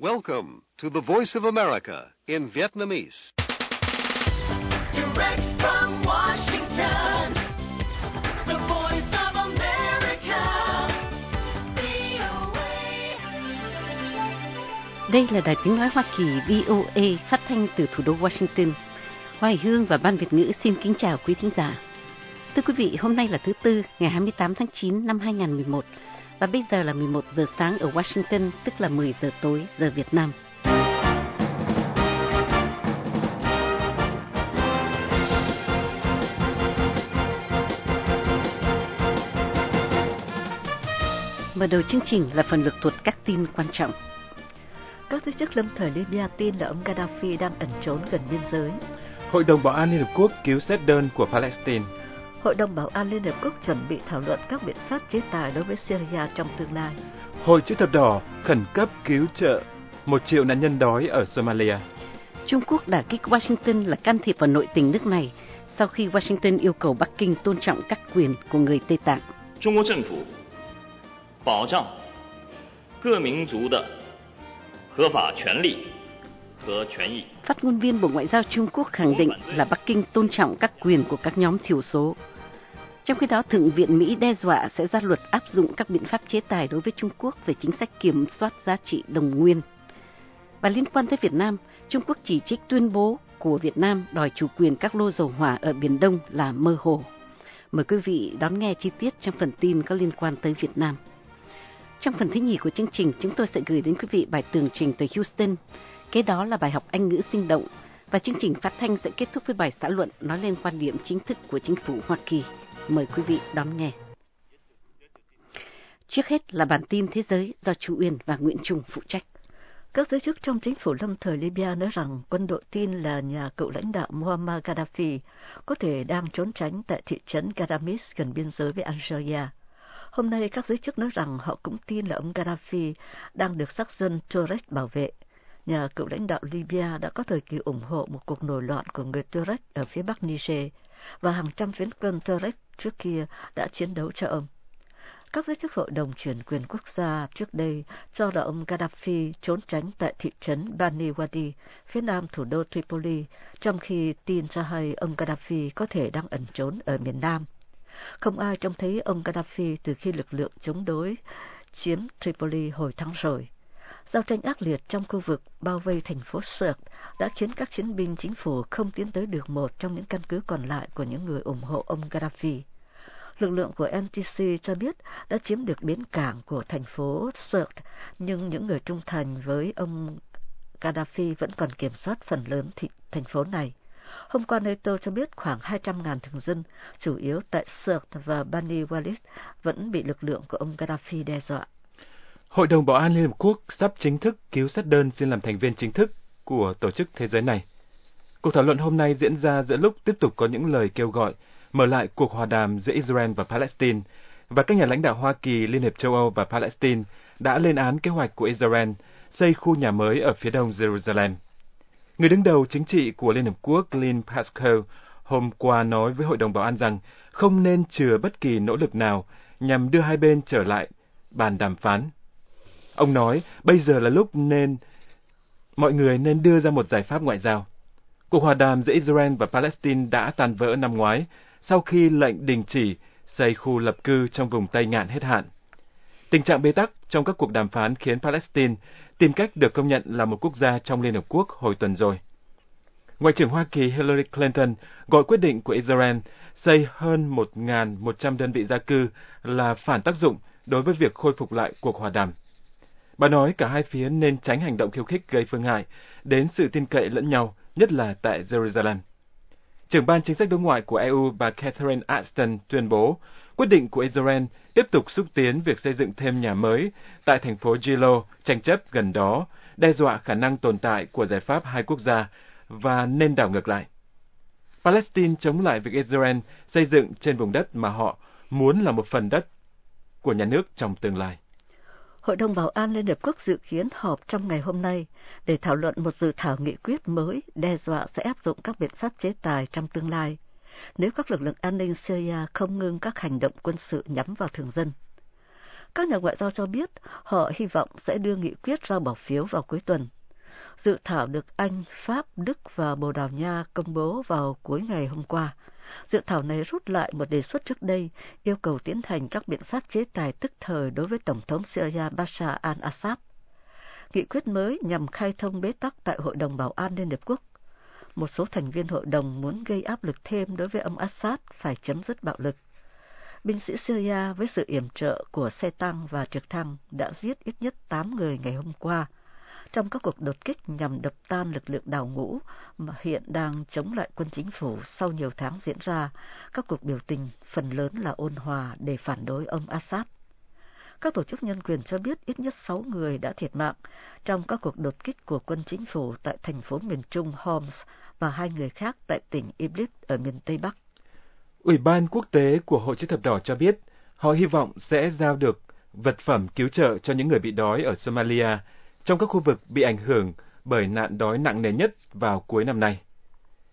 Welcome to the Voice of America in Vietnamese. Direct from Washington, the voice of America, VOA. Đây là đài tiếng nói Hoa Kỳ VOA phát thanh từ thủ đô Washington. Hoài Hương và Ban Việt ngữ xin kính chào quý thính giả. Thưa quý vị, hôm nay là thứ Tư, ngày 28 tháng 9 năm 2011 và bây giờ là 11 giờ sáng ở Washington, tức là 10 giờ tối giờ Việt Nam. Mở đầu chương trình là phần lược thuật các tin quan trọng. Các giới chức lâm thời Libya tin là ông Gaddafi đang ẩn trốn gần biên giới. Hội đồng Bảo an Liên Hợp Quốc cứu xét đơn của Palestine. Hội đồng Bảo an Liên Hợp Quốc chuẩn bị thảo luận các biện pháp chế tài đối với Syria trong tương lai. Hội chữ thập đỏ khẩn cấp cứu trợ một triệu nạn nhân đói ở Somalia. Trung Quốc đã kích Washington là can thiệp vào nội tình nước này sau khi Washington yêu cầu Bắc Kinh tôn trọng các quyền của người Tây Tạng. 中国政府保障各民族的合法权利和权益。 Phát ngôn viên Bộ Ngoại giao Trung Quốc khẳng định là Bắc Kinh tôn trọng các quyền của các nhóm thiểu số. Trong khi đó, Thượng viện Mỹ đe dọa sẽ ra luật áp dụng các biện pháp chế tài đối với Trung Quốc về chính sách kiểm soát giá trị đồng nguyên. Và liên quan tới Việt Nam, Trung Quốc chỉ trích tuyên bố của Việt Nam đòi chủ quyền các lô dầu hỏa ở Biển Đông là mơ hồ. Mời quý vị đón nghe chi tiết trong phần tin có liên quan tới Việt Nam. Trong phần thứ nhì của chương trình, chúng tôi sẽ gửi đến quý vị bài tường trình từ Houston. Kế đó là bài học Anh ngữ sinh động, và chương trình phát thanh sẽ kết thúc với bài xã luận nói lên quan điểm chính thức của chính phủ Hoa Kỳ. Mời quý vị đón nghe. Trước hết là bản tin thế giới do Chu Uyên và Nguyễn Trung phụ trách. Các giới chức trong chính phủ lâm thời Libya nói rằng quân đội tin là nhà cựu lãnh đạo Muammar Gaddafi có thể đang trốn tránh tại thị trấn Gadamis gần biên giới với Algeria. Hôm nay các giới chức nói rằng họ cũng tin là ông Gaddafi đang được sắc dân Tuareg bảo vệ. Nhà cựu lãnh đạo Libya đã có thời kỳ ủng hộ một cuộc nổi loạn của người Tuareg ở phía bắc Niger và hàng trăm phiến quân Tuareg trước kia đã chiến đấu cho ông. Các giới chức hội đồng chuyển quyền quốc gia trước đây cho là ông Gaddafi trốn tránh tại thị trấn Bani Wadi, phía nam thủ đô Tripoli, trong khi tin cho hay ông Gaddafi có thể đang ẩn trốn ở miền Nam. Không ai trông thấy ông Gaddafi từ khi lực lượng chống đối chiếm Tripoli hồi tháng rồi. Giao tranh ác liệt trong khu vực bao vây thành phố Sirte đã khiến các chiến binh chính phủ không tiến tới được một trong những căn cứ còn lại của những người ủng hộ ông Gaddafi. Lực lượng của NTC cho biết đã chiếm được bến cảng của thành phố Sirte, nhưng những người trung thành với ông Gaddafi vẫn còn kiểm soát phần lớn thị, thành phố này. Hôm qua NATO cho biết khoảng 200.000 thường dân, chủ yếu tại Sirte và Bani Walid, vẫn bị lực lượng của ông Gaddafi đe dọa. Hội đồng Bảo an Liên Hợp Quốc sắp chính thức cứu sát đơn xin làm thành viên chính thức của tổ chức thế giới này. Cuộc thảo luận hôm nay diễn ra giữa lúc tiếp tục có những lời kêu gọi mở lại cuộc hòa đàm giữa Israel và Palestine, và các nhà lãnh đạo Hoa Kỳ, Liên hiệp châu Âu và Palestine đã lên án kế hoạch của Israel xây khu nhà mới ở phía đông Jerusalem. Người đứng đầu chính trị của Liên Hợp Quốc Lynn Pascoe hôm qua nói với Hội đồng Bảo an rằng không nên chừa bất kỳ nỗ lực nào nhằm đưa hai bên trở lại bàn đàm phán. Ông nói, bây giờ là lúc nên, mọi người nên đưa ra một giải pháp ngoại giao. Cuộc hòa đàm giữa Israel và Palestine đã tan vỡ năm ngoái, sau khi lệnh đình chỉ xây khu lập cư trong vùng Tây Ngạn hết hạn. Tình trạng bế tắc trong các cuộc đàm phán khiến Palestine tìm cách được công nhận là một quốc gia trong Liên Hợp Quốc hồi tuần rồi. Ngoại trưởng Hoa Kỳ Hillary Clinton gọi quyết định của Israel xây hơn 1.100 đơn vị gia cư là phản tác dụng đối với việc khôi phục lại cuộc hòa đàm. Bà nói cả hai phía nên tránh hành động khiêu khích gây phương hại đến sự tin cậy lẫn nhau, nhất là tại Jerusalem. Trưởng ban chính sách đối ngoại của EU bà Catherine Ashton tuyên bố quyết định của Israel tiếp tục xúc tiến việc xây dựng thêm nhà mới tại thành phố Gilo, tranh chấp gần đó, đe dọa khả năng tồn tại của giải pháp hai quốc gia và nên đảo ngược lại. Palestine chống lại việc Israel xây dựng trên vùng đất mà họ muốn là một phần đất của nhà nước trong tương lai. Hội đồng Bảo an Liên Hợp Quốc dự kiến họp trong ngày hôm nay để thảo luận một dự thảo nghị quyết mới đe dọa sẽ áp dụng các biện pháp chế tài trong tương lai nếu các lực lượng an ninh Syria không ngưng các hành động quân sự nhắm vào thường dân. Các nhà ngoại giao cho biết họ hy vọng sẽ đưa nghị quyết ra bỏ phiếu vào cuối tuần. Dự thảo được Anh, Pháp, Đức và Bồ Đào Nha công bố vào cuối ngày hôm qua. Dự thảo này rút lại một đề xuất trước đây, yêu cầu tiến hành các biện pháp chế tài tức thời đối với Tổng thống Syria Bashar al-Assad. Nghị quyết mới nhằm khai thông bế tắc tại Hội đồng Bảo an Liên Hợp Quốc. Một số thành viên hội đồng muốn gây áp lực thêm đối với ông Assad phải chấm dứt bạo lực. Binh sĩ Syria với sự yểm trợ của xe tăng và trực thăng đã giết ít nhất 8 người ngày hôm qua trong các cuộc đột kích nhằm đập tan lực lượng đào ngũ mà hiện đang chống lại quân chính phủ sau nhiều tháng diễn ra, các cuộc biểu tình phần lớn là ôn hòa để phản đối ông Assad. Các tổ chức nhân quyền cho biết ít nhất 6 người đã thiệt mạng trong các cuộc đột kích của quân chính phủ tại thành phố miền Trung Homs và hai người khác tại tỉnh Idlib ở miền Tây Bắc. Ủy ban quốc tế của Hội chữ thập đỏ cho biết họ hy vọng sẽ giao được vật phẩm cứu trợ cho những người bị đói ở Somalia trong các khu vực bị ảnh hưởng bởi nạn đói nặng nề nhất vào cuối năm nay.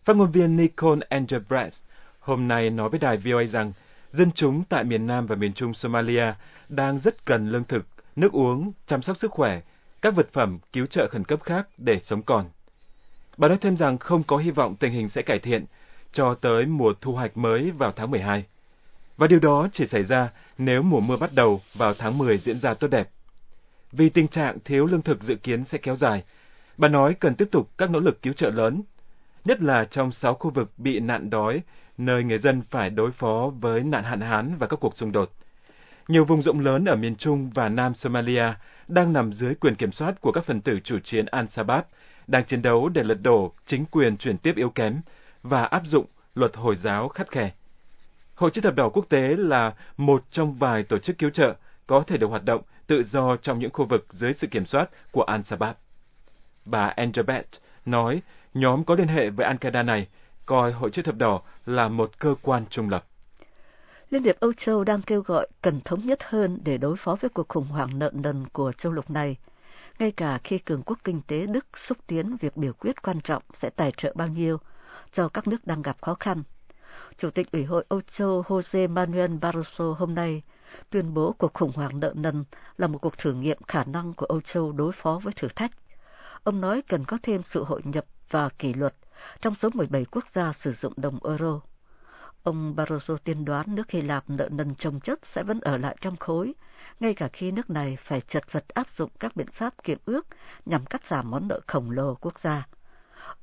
Phát ngôn viên Nicole Engelbrecht hôm nay nói với đài VOA rằng dân chúng tại miền Nam và miền Trung Somalia đang rất cần lương thực, nước uống, chăm sóc sức khỏe, các vật phẩm cứu trợ khẩn cấp khác để sống còn. Bà nói thêm rằng không có hy vọng tình hình sẽ cải thiện cho tới mùa thu hoạch mới vào tháng 12. Và điều đó chỉ xảy ra nếu mùa mưa bắt đầu vào tháng 10 diễn ra tốt đẹp vì tình trạng thiếu lương thực dự kiến sẽ kéo dài. Bà nói cần tiếp tục các nỗ lực cứu trợ lớn, nhất là trong sáu khu vực bị nạn đói, nơi người dân phải đối phó với nạn hạn hán và các cuộc xung đột. Nhiều vùng rộng lớn ở miền Trung và Nam Somalia đang nằm dưới quyền kiểm soát của các phần tử chủ chiến Al-Shabaab, đang chiến đấu để lật đổ chính quyền chuyển tiếp yếu kém và áp dụng luật Hồi giáo khắt khe. Hội chữ thập đỏ quốc tế là một trong vài tổ chức cứu trợ có thể được hoạt động tự do trong những khu vực dưới sự kiểm soát của Al-Shabaab. Bà Angelbert nói nhóm có liên hệ với Al-Qaeda này coi Hội chữ thập đỏ là một cơ quan trung lập. Liên hiệp Âu Châu đang kêu gọi cần thống nhất hơn để đối phó với cuộc khủng hoảng nợ nần của châu lục này, ngay cả khi cường quốc kinh tế Đức xúc tiến việc biểu quyết quan trọng sẽ tài trợ bao nhiêu cho các nước đang gặp khó khăn. Chủ tịch Ủy hội Âu Châu Jose Manuel Barroso hôm nay tuyên bố cuộc khủng hoảng nợ nần là một cuộc thử nghiệm khả năng của Âu Châu đối phó với thử thách. Ông nói cần có thêm sự hội nhập và kỷ luật trong số 17 quốc gia sử dụng đồng euro. Ông Barroso tiên đoán nước Hy Lạp nợ nần trồng chất sẽ vẫn ở lại trong khối, ngay cả khi nước này phải chật vật áp dụng các biện pháp kiệm ước nhằm cắt giảm món nợ khổng lồ quốc gia.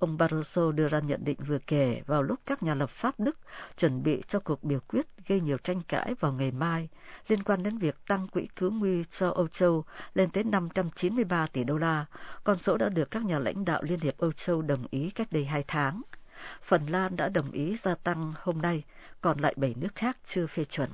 Ông Barroso đưa ra nhận định vừa kể vào lúc các nhà lập pháp Đức chuẩn bị cho cuộc biểu quyết gây nhiều tranh cãi vào ngày mai liên quan đến việc tăng quỹ cứu nguy cho Âu Châu lên tới 593 tỷ đô la, con số đã được các nhà lãnh đạo Liên hiệp Âu Châu đồng ý cách đây hai tháng. Phần Lan đã đồng ý gia tăng hôm nay, còn lại bảy nước khác chưa phê chuẩn.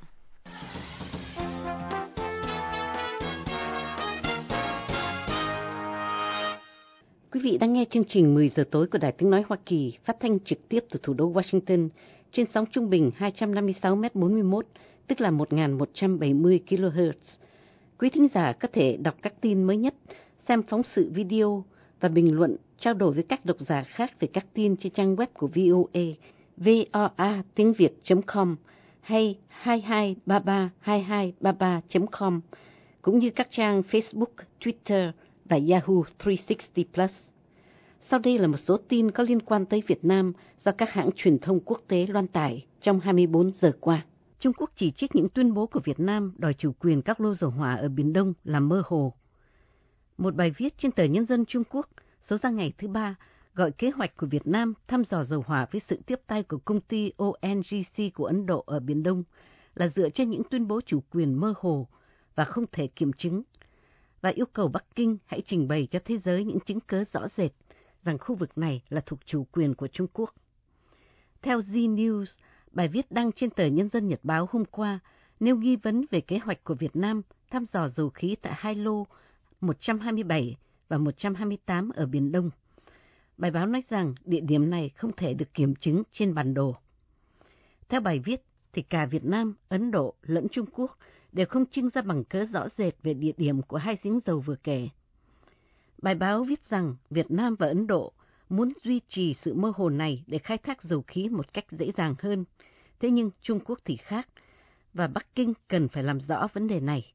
Quý vị đang nghe chương trình 10 giờ tối của Đài Tiếng Nói Hoa Kỳ phát thanh trực tiếp từ thủ đô Washington trên sóng trung bình 256m41, tức là 1170 kHz. Quý thính giả có thể đọc các tin mới nhất, xem phóng sự video và bình luận trao đổi với các độc giả khác về các tin trên trang web của VOA voa tiếng Việt.com hay 22332233.com cũng như các trang Facebook, Twitter và Yahoo 360 Plus. Sau đây là một số tin có liên quan tới Việt Nam do các hãng truyền thông quốc tế loan tải trong 24 giờ qua. Trung Quốc chỉ trích những tuyên bố của Việt Nam đòi chủ quyền các lô dầu hỏa ở Biển Đông là mơ hồ. Một bài viết trên tờ Nhân dân Trung Quốc, số ra ngày thứ ba, gọi kế hoạch của Việt Nam thăm dò dầu hỏa với sự tiếp tay của công ty ONGC của Ấn Độ ở Biển Đông là dựa trên những tuyên bố chủ quyền mơ hồ và không thể kiểm chứng và yêu cầu Bắc Kinh hãy trình bày cho thế giới những chứng cứ rõ rệt rằng khu vực này là thuộc chủ quyền của Trung Quốc. Theo Z News, bài viết đăng trên tờ Nhân dân Nhật Báo hôm qua nêu nghi vấn về kế hoạch của Việt Nam thăm dò dầu khí tại hai lô 127 và 128 ở Biển Đông. Bài báo nói rằng địa điểm này không thể được kiểm chứng trên bản đồ. Theo bài viết, thì cả Việt Nam, Ấn Độ lẫn Trung Quốc đều không trưng ra bằng cớ rõ rệt về địa điểm của hai giếng dầu vừa kể. Bài báo viết rằng Việt Nam và Ấn Độ muốn duy trì sự mơ hồ này để khai thác dầu khí một cách dễ dàng hơn. Thế nhưng Trung Quốc thì khác, và Bắc Kinh cần phải làm rõ vấn đề này.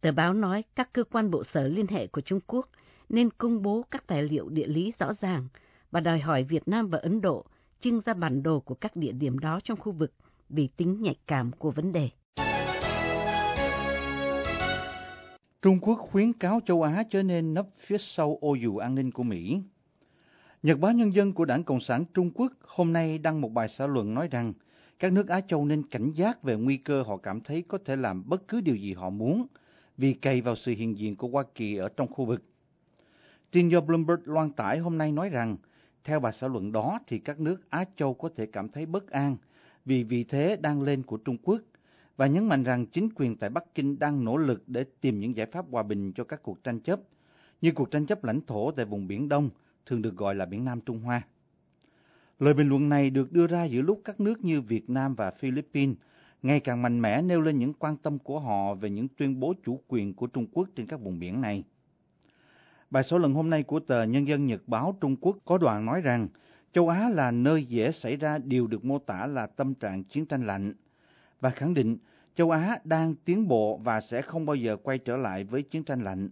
Tờ báo nói các cơ quan bộ sở liên hệ của Trung Quốc nên công bố các tài liệu địa lý rõ ràng và đòi hỏi Việt Nam và Ấn Độ trưng ra bản đồ của các địa điểm đó trong khu vực vì tính nhạy cảm của vấn đề. Trung Quốc khuyến cáo châu Á trở nên nấp phía sau ô dù an ninh của Mỹ. Nhật báo Nhân dân của Đảng Cộng sản Trung Quốc hôm nay đăng một bài xã luận nói rằng các nước Á Châu nên cảnh giác về nguy cơ họ cảm thấy có thể làm bất cứ điều gì họ muốn vì cày vào sự hiện diện của Hoa Kỳ ở trong khu vực. Tin do Bloomberg loan tải hôm nay nói rằng, theo bài xã luận đó thì các nước Á Châu có thể cảm thấy bất an vì vị thế đang lên của Trung Quốc và nhấn mạnh rằng chính quyền tại Bắc Kinh đang nỗ lực để tìm những giải pháp hòa bình cho các cuộc tranh chấp, như cuộc tranh chấp lãnh thổ tại vùng Biển Đông, thường được gọi là Biển Nam Trung Hoa. Lời bình luận này được đưa ra giữa lúc các nước như Việt Nam và Philippines ngày càng mạnh mẽ nêu lên những quan tâm của họ về những tuyên bố chủ quyền của Trung Quốc trên các vùng biển này. Bài số lần hôm nay của tờ Nhân dân Nhật báo Trung Quốc có đoạn nói rằng châu Á là nơi dễ xảy ra điều được mô tả là tâm trạng chiến tranh lạnh và khẳng định châu Á đang tiến bộ và sẽ không bao giờ quay trở lại với chiến tranh lạnh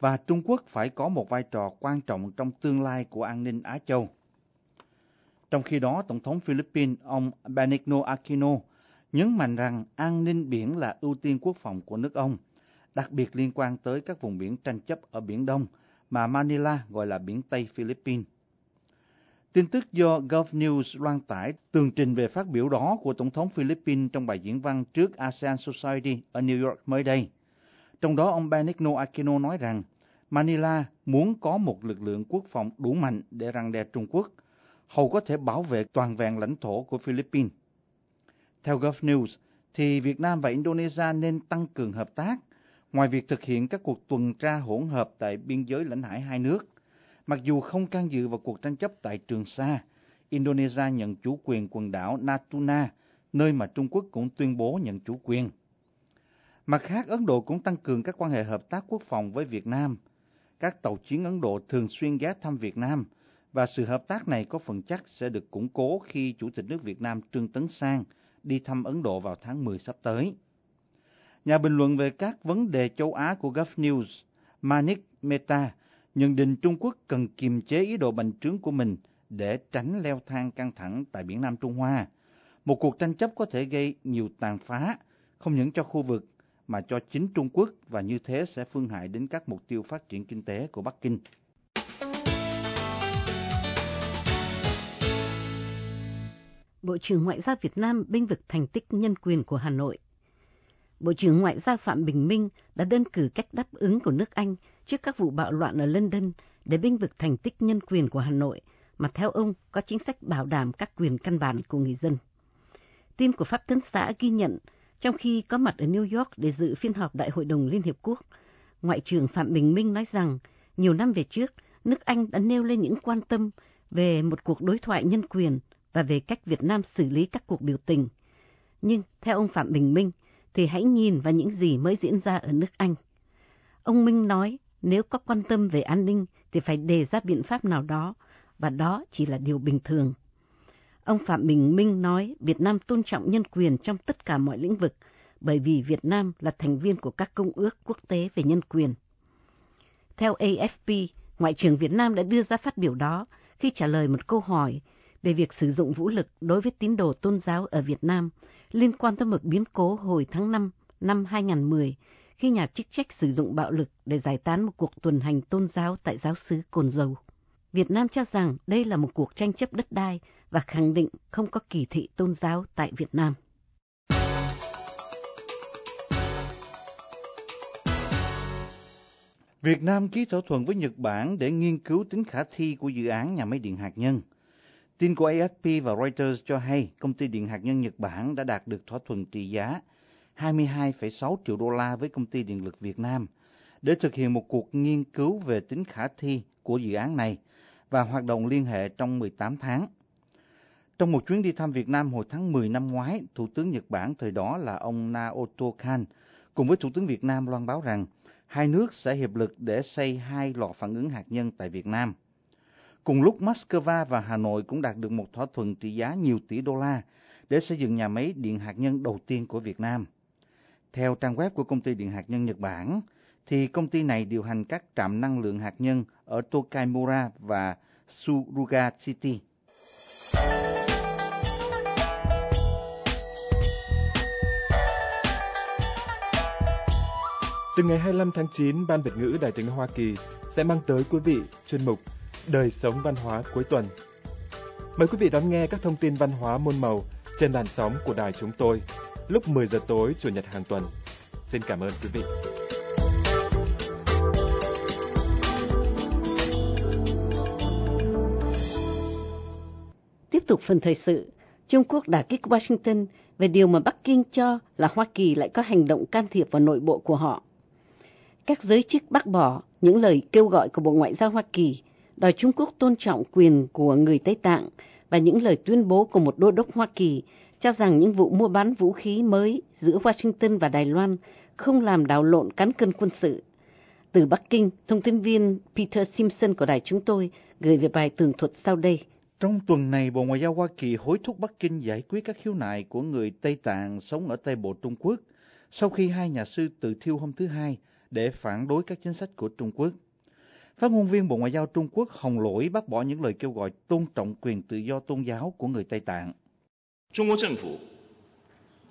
và Trung Quốc phải có một vai trò quan trọng trong tương lai của an ninh Á Châu. Trong khi đó, Tổng thống Philippines ông Benigno Aquino nhấn mạnh rằng an ninh biển là ưu tiên quốc phòng của nước ông, đặc biệt liên quan tới các vùng biển tranh chấp ở Biển Đông mà Manila gọi là Biển Tây Philippines. Tin tức do Gulf News loan tải tường trình về phát biểu đó của Tổng thống Philippines trong bài diễn văn trước ASEAN Society ở New York mới đây. Trong đó ông Benigno Aquino nói rằng Manila muốn có một lực lượng quốc phòng đủ mạnh để răng đe Trung Quốc, hầu có thể bảo vệ toàn vẹn lãnh thổ của Philippines. Theo Gulf News, thì Việt Nam và Indonesia nên tăng cường hợp tác, ngoài việc thực hiện các cuộc tuần tra hỗn hợp tại biên giới lãnh hải hai nước. Mặc dù không can dự vào cuộc tranh chấp tại Trường Sa, Indonesia nhận chủ quyền quần đảo Natuna, nơi mà Trung Quốc cũng tuyên bố nhận chủ quyền. Mặt khác, Ấn Độ cũng tăng cường các quan hệ hợp tác quốc phòng với Việt Nam. Các tàu chiến Ấn Độ thường xuyên ghé thăm Việt Nam, và sự hợp tác này có phần chắc sẽ được củng cố khi Chủ tịch nước Việt Nam Trương Tấn Sang đi thăm Ấn Độ vào tháng 10 sắp tới. Nhà bình luận về các vấn đề châu Á của Gulf News, Manik Mehta, nhận định Trung Quốc cần kiềm chế ý đồ bành trướng của mình để tránh leo thang căng thẳng tại Biển Nam Trung Hoa. Một cuộc tranh chấp có thể gây nhiều tàn phá, không những cho khu vực mà cho chính Trung Quốc và như thế sẽ phương hại đến các mục tiêu phát triển kinh tế của Bắc Kinh. Bộ trưởng Ngoại giao Việt Nam binh vực thành tích nhân quyền của Hà Nội. Bộ trưởng Ngoại giao Phạm Bình Minh đã đơn cử cách đáp ứng của nước Anh trước các vụ bạo loạn ở London để binh vực thành tích nhân quyền của Hà Nội, mà theo ông có chính sách bảo đảm các quyền căn bản của người dân. Tin của Pháp Tấn xã ghi nhận, trong khi có mặt ở New York để dự phiên họp Đại hội đồng Liên Hiệp Quốc, Ngoại trưởng Phạm Bình Minh nói rằng nhiều năm về trước, nước Anh đã nêu lên những quan tâm về một cuộc đối thoại nhân quyền và về cách Việt Nam xử lý các cuộc biểu tình. Nhưng theo ông Phạm Bình Minh thì hãy nhìn vào những gì mới diễn ra ở nước Anh. Ông Minh nói nếu có quan tâm về an ninh thì phải đề ra biện pháp nào đó và đó chỉ là điều bình thường. Ông Phạm Bình Minh nói Việt Nam tôn trọng nhân quyền trong tất cả mọi lĩnh vực bởi vì Việt Nam là thành viên của các công ước quốc tế về nhân quyền. Theo AFP, Ngoại trưởng Việt Nam đã đưa ra phát biểu đó khi trả lời một câu hỏi về việc sử dụng vũ lực đối với tín đồ tôn giáo ở Việt Nam liên quan tới một biến cố hồi tháng 5 năm 2010 khi nhà chức trách sử dụng bạo lực để giải tán một cuộc tuần hành tôn giáo tại giáo xứ Cồn Dầu. Việt Nam cho rằng đây là một cuộc tranh chấp đất đai và khẳng định không có kỳ thị tôn giáo tại Việt Nam. Việt Nam ký thỏa thuận với Nhật Bản để nghiên cứu tính khả thi của dự án nhà máy điện hạt nhân. Tin của AFP và Reuters cho hay công ty điện hạt nhân Nhật Bản đã đạt được thỏa thuận trị giá 22,6 triệu đô la với công ty điện lực Việt Nam để thực hiện một cuộc nghiên cứu về tính khả thi của dự án này và hoạt động liên hệ trong 18 tháng. Trong một chuyến đi thăm Việt Nam hồi tháng 10 năm ngoái, Thủ tướng Nhật Bản thời đó là ông Naoto Kan cùng với Thủ tướng Việt Nam loan báo rằng hai nước sẽ hiệp lực để xây hai lò phản ứng hạt nhân tại Việt Nam. Cùng lúc Moscow và Hà Nội cũng đạt được một thỏa thuận trị giá nhiều tỷ đô la để xây dựng nhà máy điện hạt nhân đầu tiên của Việt Nam. Theo trang web của công ty điện hạt nhân Nhật Bản, thì công ty này điều hành các trạm năng lượng hạt nhân ở Tokaimura và Suruga City. Từ ngày 25 tháng 9, Ban Việt ngữ Đài tiếng Hoa Kỳ sẽ mang tới quý vị chuyên mục Đời sống văn hóa cuối tuần. Mời quý vị đón nghe các thông tin văn hóa môn màu trên làn sóng của đài chúng tôi lúc 10 giờ tối Chủ nhật hàng tuần. Xin cảm ơn quý vị. Tiếp tục phần thời sự, Trung Quốc đả kích Washington về điều mà Bắc Kinh cho là Hoa Kỳ lại có hành động can thiệp vào nội bộ của họ. Các giới chức bác bỏ những lời kêu gọi của Bộ Ngoại giao Hoa Kỳ đòi Trung Quốc tôn trọng quyền của người Tây Tạng và những lời tuyên bố của một đô đốc Hoa Kỳ cho rằng những vụ mua bán vũ khí mới giữa Washington và Đài Loan không làm đảo lộn cán cân quân sự. Từ Bắc Kinh, thông tin viên Peter Simpson của đài chúng tôi gửi về bài tường thuật sau đây. Trong tuần này, Bộ Ngoại giao Hoa Kỳ hối thúc Bắc Kinh giải quyết các khiếu nại của người Tây Tạng sống ở Tây Bộ Trung Quốc sau khi hai nhà sư tự thiêu hôm thứ Hai để phản đối các chính sách của Trung Quốc. Phát ngôn viên Bộ Ngoại giao Trung Quốc Hồng Lỗi bác bỏ những lời kêu gọi tôn trọng quyền tự do tôn giáo của người Tây Tạng. 中国政府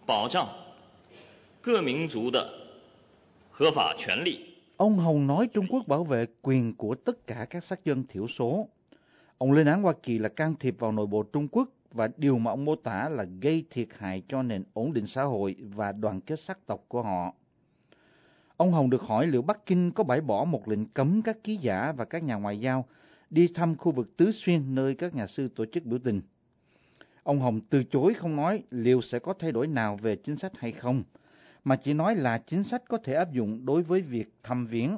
保障各民族的合法权利。 Ông Hồng nói Trung Quốc bảo vệ quyền của tất cả các sắc dân thiểu số. Ông lên án Hoa Kỳ là can thiệp vào nội bộ Trung Quốc và điều mà ông mô tả là gây thiệt hại cho nền ổn định xã hội và đoàn kết sắc tộc của họ. Ông Hồng được hỏi liệu Bắc Kinh có bãi bỏ một lệnh cấm các ký giả và các nhà ngoại giao đi thăm khu vực Tứ Xuyên nơi các nhà sư tổ chức biểu tình. Ông Hồng từ chối không nói liệu sẽ có thay đổi nào về chính sách hay không, mà chỉ nói là chính sách có thể áp dụng đối với việc thăm viếng.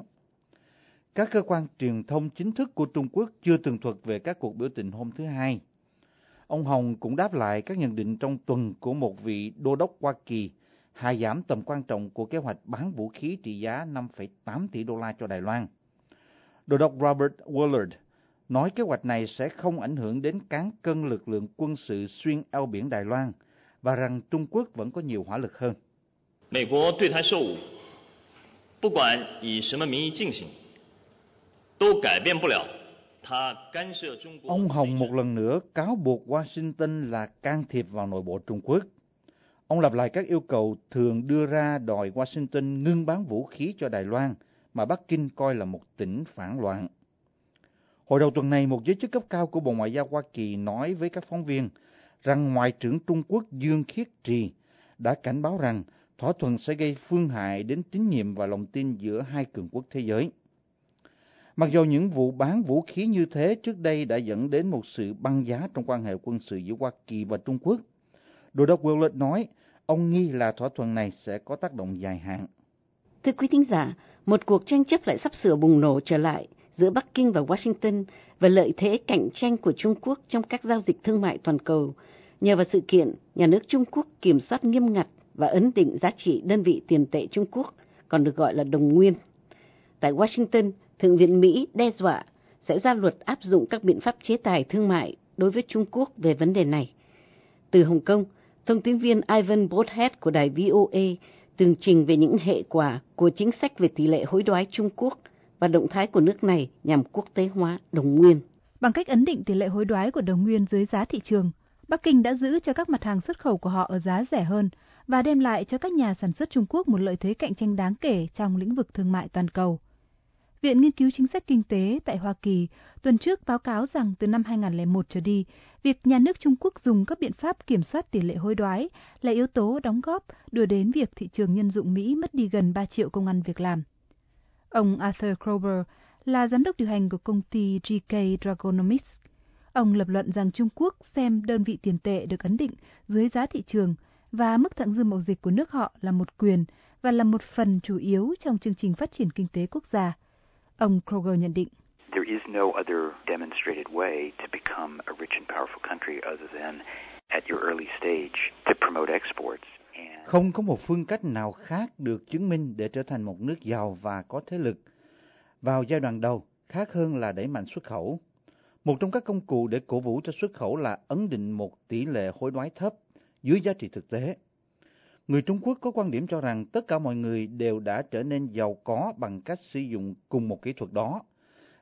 Các cơ quan truyền thông chính thức của Trung Quốc chưa tường thuật về các cuộc biểu tình hôm thứ Hai. Ông Hồng cũng đáp lại các nhận định trong tuần của một vị đô đốc Hoa Kỳ hạ giảm tầm quan trọng của kế hoạch bán vũ khí trị giá 5,8 tỷ đô la cho Đài Loan. Đô đốc Robert Willard nói kế hoạch này sẽ không ảnh hưởng đến cán cân lực lượng quân sự xuyên eo biển Đài Loan và rằng Trung Quốc vẫn có nhiều hỏa lực hơn. 美国对台售武，不管以什么名义进行，都改变不了他干涉中国。 Ông Hồng một lần nữa cáo buộc Washington là can thiệp vào nội bộ Trung Quốc. Ông lặp lại các yêu cầu thường đưa ra đòi Washington ngưng bán vũ khí cho Đài Loan mà Bắc Kinh coi là một tỉnh phản loạn. Hồi đầu tuần này, một giới chức cấp cao của Bộ Ngoại giao Hoa Kỳ nói với các phóng viên rằng Ngoại trưởng Trung Quốc Dương Khiết Trì đã cảnh báo rằng thỏa thuận sẽ gây phương hại đến tín nhiệm và lòng tin giữa hai cường quốc thế giới. Mặc dù những vụ bán vũ khí như thế trước đây đã dẫn đến một sự băng giá trong quan hệ quân sự giữa Hoa Kỳ và Trung Quốc, Đô đốc Willard nói ông nghi là thỏa thuận này sẽ có tác động dài hạn. Thưa quý thính giả, một cuộc tranh chấp lại sắp sửa bùng nổ trở lại giữa Bắc Kinh và Washington về lợi thế cạnh tranh của Trung Quốc trong các giao dịch thương mại toàn cầu, nhờ vào sự kiện nhà nước Trung Quốc kiểm soát nghiêm ngặt và ấn định giá trị đơn vị tiền tệ Trung Quốc, còn được gọi là đồng nguyên. Tại Washington, Thượng viện Mỹ đe dọa sẽ ra luật áp dụng các biện pháp chế tài thương mại đối với Trung Quốc về vấn đề này. Từ Hồng Kông, thông tin viên Ivan Bothead của đài VOA tường trình về những hệ quả của chính sách về tỷ lệ hối đoái Trung Quốc và động thái của nước này nhằm quốc tế hóa đồng nguyên. Bằng cách ấn định tỷ lệ hối đoái của đồng nguyên dưới giá thị trường, Bắc Kinh đã giữ cho các mặt hàng xuất khẩu của họ ở giá rẻ hơn và đem lại cho các nhà sản xuất Trung Quốc một lợi thế cạnh tranh đáng kể trong lĩnh vực thương mại toàn cầu. Viện Nghiên cứu Chính sách Kinh tế tại Hoa Kỳ tuần trước báo cáo rằng từ năm 2001 trở đi, việc nhà nước Trung Quốc dùng các biện pháp kiểm soát tỷ lệ hối đoái là yếu tố đóng góp đưa đến việc thị trường nhân dụng Mỹ mất đi gần 3 triệu công ăn việc làm. Ông Arthur Kroeber là giám đốc điều hành của công ty GK Dragonomics. Ông lập luận rằng Trung Quốc xem đơn vị tiền tệ được ấn định dưới giá thị trường và mức thặng dư mậu dịch của nước họ là một quyền và là một phần chủ yếu trong chương trình phát triển kinh tế quốc gia. Ông Kroger nhận định. There is no other demonstrated way to become a rich and powerful country other than at your early stage to promote exports. Không có một phương cách nào khác được chứng minh để trở thành một nước giàu và có thế lực. Vào giai đoạn đầu, khác hơn là đẩy mạnh xuất khẩu. Một trong các công cụ để cổ vũ cho xuất khẩu là ấn định một tỷ lệ hối đoái thấp dưới giá trị thực tế. Người Trung Quốc có quan điểm cho rằng tất cả mọi người đều đã trở nên giàu có bằng cách sử dụng cùng một kỹ thuật đó.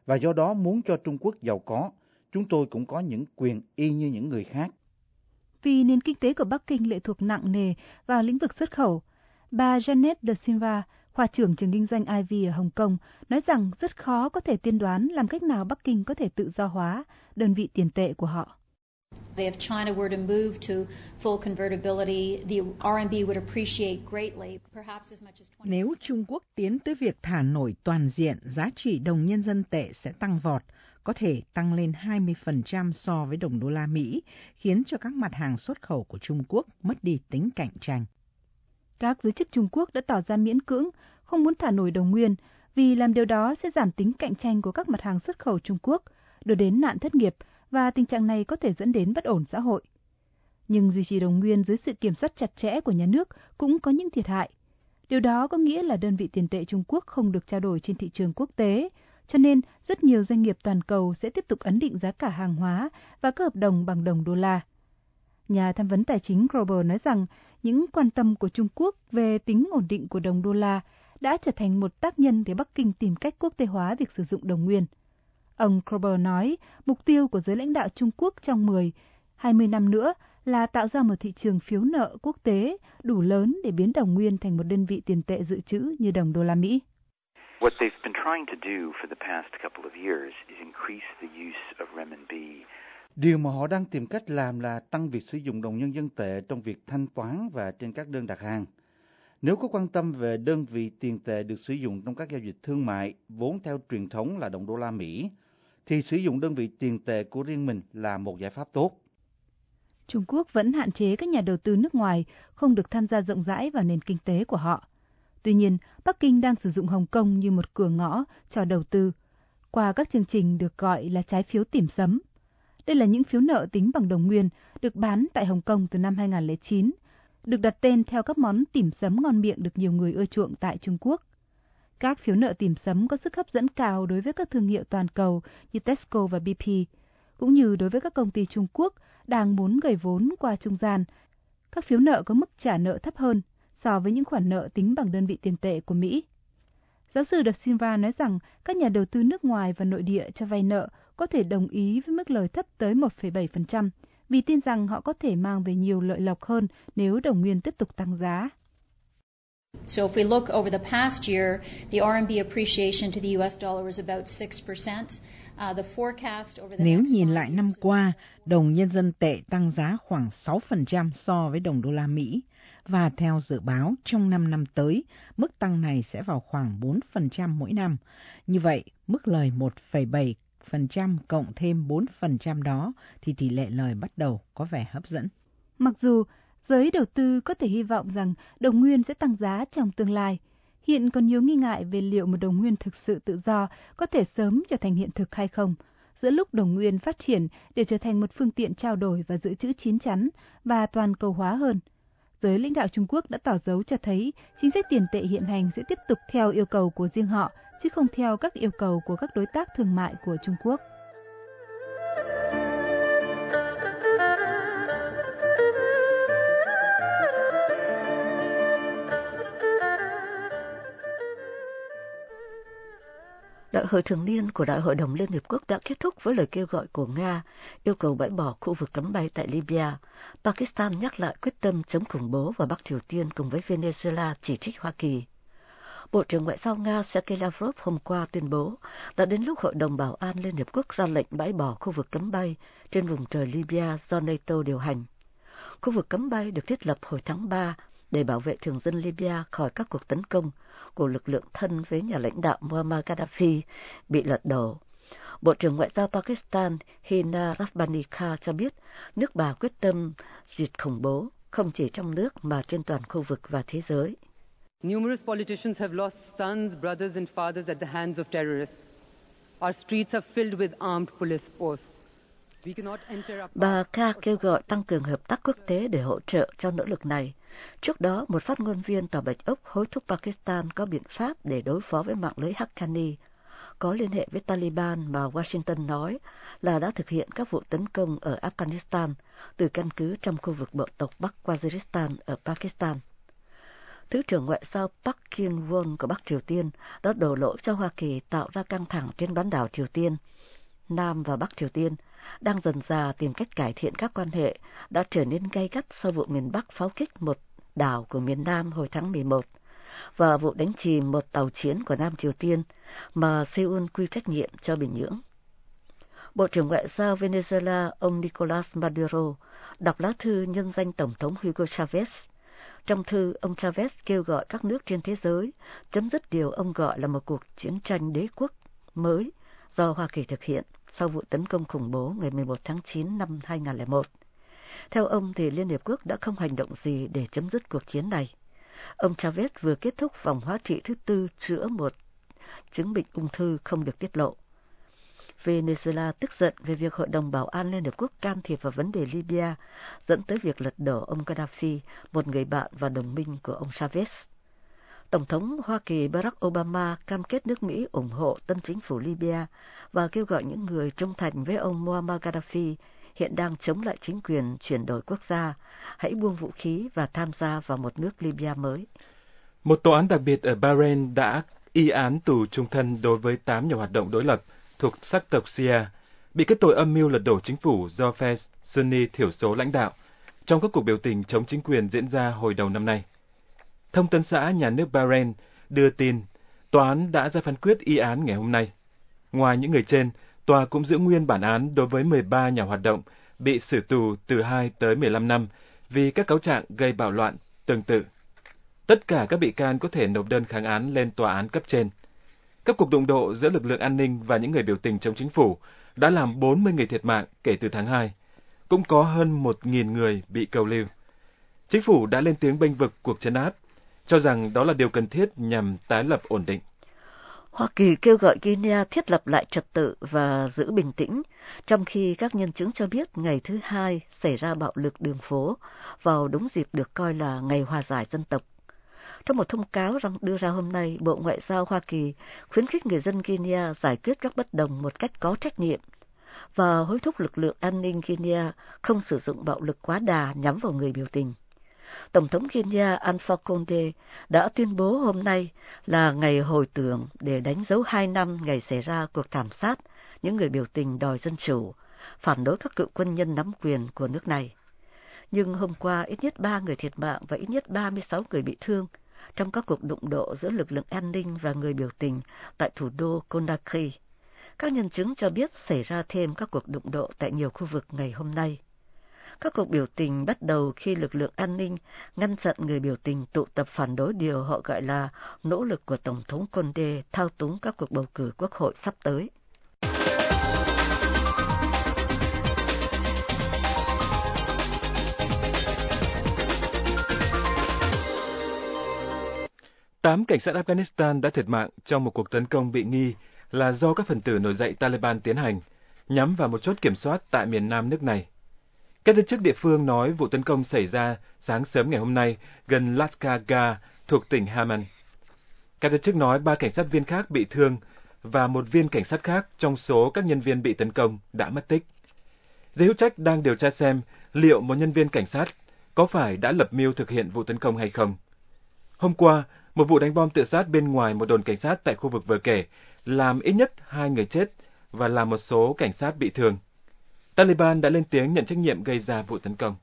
Và do đó muốn cho Trung Quốc giàu có, chúng tôi cũng có những quyền y như những người khác. Vì nền kinh tế của Bắc Kinh lệ thuộc nặng nề vào lĩnh vực xuất khẩu, bà Janet De Silva, khoa trưởng trường kinh doanh Ivy ở Hồng Kông, nói rằng rất khó có thể tiên đoán làm cách nào Bắc Kinh có thể tự do hóa đơn vị tiền tệ của họ. Nếu Trung Quốc tiến tới việc thả nổi toàn diện, giá trị đồng nhân dân tệ sẽ tăng vọt, có thể tăng lên 20% so với đồng đô la Mỹ, khiến cho các mặt hàng xuất khẩu của Trung Quốc mất đi tính cạnh tranh. Các giới chức Trung Quốc đã tỏ ra miễn cưỡng, không muốn thả nổi đồng nguyên, vì làm điều đó sẽ giảm tính cạnh tranh của các mặt hàng xuất khẩu Trung Quốc, đưa đến nạn thất nghiệp, và tình trạng này có thể dẫn đến bất ổn xã hội. Nhưng duy trì đồng nguyên dưới sự kiểm soát chặt chẽ của nhà nước cũng có những thiệt hại. Điều đó có nghĩa là đơn vị tiền tệ Trung Quốc không được trao đổi trên thị trường quốc tế, cho nên rất nhiều doanh nghiệp toàn cầu sẽ tiếp tục ấn định giá cả hàng hóa và các hợp đồng bằng đồng đô la. Nhà tham vấn tài chính Grover nói rằng những quan tâm của Trung Quốc về tính ổn định của đồng đô la đã trở thành một tác nhân để Bắc Kinh tìm cách quốc tế hóa việc sử dụng đồng nguyên. Ông Krober nói, mục tiêu của giới lãnh đạo Trung Quốc trong 10, 20 năm nữa là tạo ra một thị trường phiếu nợ quốc tế đủ lớn để biến đồng nguyên thành một đơn vị tiền tệ dự trữ như đồng đô la Mỹ. What they've been trying to do for the past couple of years is increase the use of renminbi Điều mà họ đang tìm cách làm là tăng việc sử dụng đồng nhân dân tệ trong việc thanh toán và trên các đơn đặt hàng. Nếu có quan tâm về đơn vị tiền tệ được sử dụng trong các giao dịch thương mại vốn theo truyền thống là đồng đô la Mỹ, thì sử dụng đơn vị tiền tệ của riêng mình là một giải pháp tốt. Trung Quốc vẫn hạn chế các nhà đầu tư nước ngoài không được tham gia rộng rãi vào nền kinh tế của họ. Tuy nhiên, Bắc Kinh đang sử dụng Hồng Kông như một cửa ngõ cho đầu tư, qua các chương trình được gọi là trái phiếu tìm sấm. Đây là những phiếu nợ tính bằng đồng nguyên được bán tại Hồng Kông từ năm 2009, được đặt tên theo các món tiềm sấm ngon miệng được nhiều người ưa chuộng tại Trung Quốc. Các phiếu nợ tìm sấm có sức hấp dẫn cao đối với các thương hiệu toàn cầu như Tesco và BP, cũng như đối với các công ty Trung Quốc đang muốn gửi vốn qua trung gian. Các phiếu nợ có mức trả nợ thấp hơn so với những khoản nợ tính bằng đơn vị tiền tệ của Mỹ. Giáo sư De Silva nói rằng các nhà đầu tư nước ngoài và nội địa cho vay nợ có thể đồng ý với mức lời thấp tới 1,7%, vì tin rằng họ có thể mang về nhiều lợi lộc hơn nếu đồng nguyên tiếp tục tăng giá. So if we look over the past year, the RMB appreciation to the US dollar was about 6%. Uh, the forecast over the Nếu nhìn lại năm qua, đồng nhân dân tệ tăng giá khoảng 6% so với đồng đô la Mỹ và theo dự báo trong 5 năm tới, mức tăng này sẽ vào khoảng 4% mỗi năm. Như vậy, mức lời 1,7% cộng thêm 4% đó thì tỷ lệ lời bắt đầu có vẻ hấp dẫn. Mặc dù giới đầu tư có thể hy vọng rằng đồng nguyên sẽ tăng giá trong tương lai, hiện còn nhiều nghi ngại về liệu một đồng nguyên thực sự tự do có thể sớm trở thành hiện thực hay không, giữa lúc đồng nguyên phát triển để trở thành một phương tiện trao đổi và dự trữ chín chắn và toàn cầu hóa hơn. Giới lãnh đạo Trung Quốc đã tỏ dấu cho thấy chính sách tiền tệ hiện hành sẽ tiếp tục theo yêu cầu của riêng họ, chứ không theo các yêu cầu của các đối tác thương mại của Trung Quốc. Đại hội thường niên của Đại hội đồng Liên Hiệp Quốc đã kết thúc với lời kêu gọi của Nga, yêu cầu bãi bỏ khu vực cấm bay tại Libya. Pakistan nhắc lại quyết tâm chống khủng bố và Bắc Triều Tiên cùng với Venezuela chỉ trích Hoa Kỳ. Bộ trưởng Ngoại giao Nga Sergei Lavrov hôm qua tuyên bố đã đến lúc Hội đồng Bảo an Liên Hiệp Quốc ra lệnh bãi bỏ khu vực cấm bay trên vùng trời Libya do NATO điều hành. Khu vực cấm bay được thiết lập hồi tháng 3 để bảo vệ thường dân Libya khỏi các cuộc tấn công của lực lượng thân với nhà lãnh đạo Muammar Gaddafi bị lật đổ. Bộ trưởng Ngoại giao Pakistan Hina Rabbani Khan cho biết nước bà quyết tâm diệt khủng bố không chỉ trong nước mà trên toàn khu vực và thế giới. Numerous politicians have lost sons, brothers and fathers at the hands of terrorists. Our streets are filled with armed police force. Bà Kha kêu gọi tăng cường hợp tác quốc tế để hỗ trợ cho nỗ lực này. Trước đó, một phát ngôn viên Tòa Bạch Ốc hối thúc Pakistan có biện pháp để đối phó với mạng lưới Haqqani, có liên hệ với Taliban mà Washington nói là đã thực hiện các vụ tấn công ở Afghanistan từ căn cứ trong khu vực bộ tộc Bắc Waziristan ở Pakistan. Thứ trưởng Ngoại giao Park Kyung-won của Bắc Triều Tiên đã đổ lỗi cho Hoa Kỳ tạo ra căng thẳng trên bán đảo Triều Tiên. Nam và Bắc Triều Tiên đang dần dà tìm cách cải thiện các quan hệ đã trở nên gay gắt sau vụ miền Bắc pháo kích một đảo của miền Nam hồi tháng 11 và vụ đánh chìm một tàu chiến của Nam Triều Tiên mà Seoul quy trách nhiệm cho Bình Nhưỡng. Bộ trưởng Ngoại giao Venezuela ông Nicolas Maduro đọc lá thư nhân danh Tổng thống Hugo Chavez. Trong thư, ông Chavez kêu gọi các nước trên thế giới chấm dứt điều ông gọi là một cuộc chiến tranh đế quốc mới do Hoa Kỳ thực hiện sau vụ tấn công khủng bố ngày 11 tháng 9 năm 2001. Theo ông thì Liên Hiệp Quốc đã không hành động gì để chấm dứt cuộc chiến này. Ông Chavez vừa kết thúc vòng hóa trị thứ tư chữa một chứng bệnh ung thư không được tiết lộ. Venezuela tức giận về việc Hội đồng Bảo an Liên Hợp Quốc can thiệp vào vấn đề Libya, dẫn tới việc lật đổ ông Gaddafi, một người bạn và đồng minh của ông Chavez. Tổng thống Hoa Kỳ Barack Obama cam kết nước Mỹ ủng hộ tân chính phủ Libya và kêu gọi những người trung thành với ông Muammar Gaddafi hiện đang chống lại chính quyền chuyển đổi quốc gia, hãy buông vũ khí và tham gia vào một nước Libya mới. Một tòa án đặc biệt ở Bahrain đã y án tù trung thân đối với 8 nhà hoạt động đối lập thuộc sắc tộc Shia, bị kết tội âm mưu lật đổ chính phủ do phe Sunni thiểu số lãnh đạo trong các cuộc biểu tình chống chính quyền diễn ra hồi đầu năm nay. Thông tấn xã nhà nước Bahrain đưa tin tòa án đã ra phán quyết y án ngày hôm nay. Ngoài những người trên, tòa cũng giữ nguyên bản án đối với 13 nhà hoạt động bị xử tù từ 2 tới 15 năm vì các cáo trạng gây bạo loạn tương tự. Tất cả các bị can có thể nộp đơn kháng án lên tòa án cấp trên. Các cuộc đụng độ giữa lực lượng an ninh và những người biểu tình chống chính phủ đã làm 40 người thiệt mạng kể từ tháng 2. Cũng có hơn 1.000 người bị cầu lưu. Chính phủ đã lên tiếng bênh vực cuộc chấn áp, cho rằng đó là điều cần thiết nhằm tái lập ổn định. Hoa Kỳ kêu gọi Guinea thiết lập lại trật tự và giữ bình tĩnh, trong khi các nhân chứng cho biết ngày thứ hai xảy ra bạo lực đường phố vào đúng dịp được coi là ngày hòa giải dân tộc. Trong một thông cáo đưa ra hôm nay, Bộ Ngoại giao Hoa Kỳ khuyến khích người dân Guinea giải quyết các bất đồng một cách có trách nhiệm và hối thúc lực lượng an ninh Guinea không sử dụng bạo lực quá đà nhắm vào người biểu tình. Tổng thống Kenya Alpha Conde đã tuyên bố hôm nay là ngày hồi tưởng để đánh dấu hai năm ngày xảy ra cuộc thảm sát những người biểu tình đòi dân chủ, phản đối các cựu quân nhân nắm quyền của nước này. Nhưng hôm qua ít nhất ba người thiệt mạng và ít nhất 36 người bị thương trong các cuộc đụng độ giữa lực lượng an ninh và người biểu tình tại thủ đô Conakry. Các nhân chứng cho biết xảy ra thêm các cuộc đụng độ tại nhiều khu vực ngày hôm nay. Các cuộc biểu tình bắt đầu khi lực lượng an ninh ngăn chặn người biểu tình tụ tập phản đối điều họ gọi là nỗ lực của Tổng thống Conde thao túng các cuộc bầu cử quốc hội sắp tới. Tám cảnh sát Afghanistan đã thiệt mạng trong một cuộc tấn công bị nghi là do các phần tử nổi dậy Taliban tiến hành, nhắm vào một chốt kiểm soát tại miền nam nước này. Các giới chức địa phương nói vụ tấn công xảy ra sáng sớm ngày hôm nay gần Laskaga thuộc tỉnh Haman. Các giới chức nói ba cảnh sát viên khác bị thương và một viên cảnh sát khác trong số các nhân viên bị tấn công đã mất tích. Giới hữu trách đang điều tra xem liệu một nhân viên cảnh sát có phải đã lập mưu thực hiện vụ tấn công hay không. Hôm qua, một vụ đánh bom tự sát bên ngoài một đồn cảnh sát tại khu vực vừa kể làm ít nhất hai người chết và làm một số cảnh sát bị thương. Taliban đã lên tiếng nhận trách nhiệm gây ra vụ tấn công.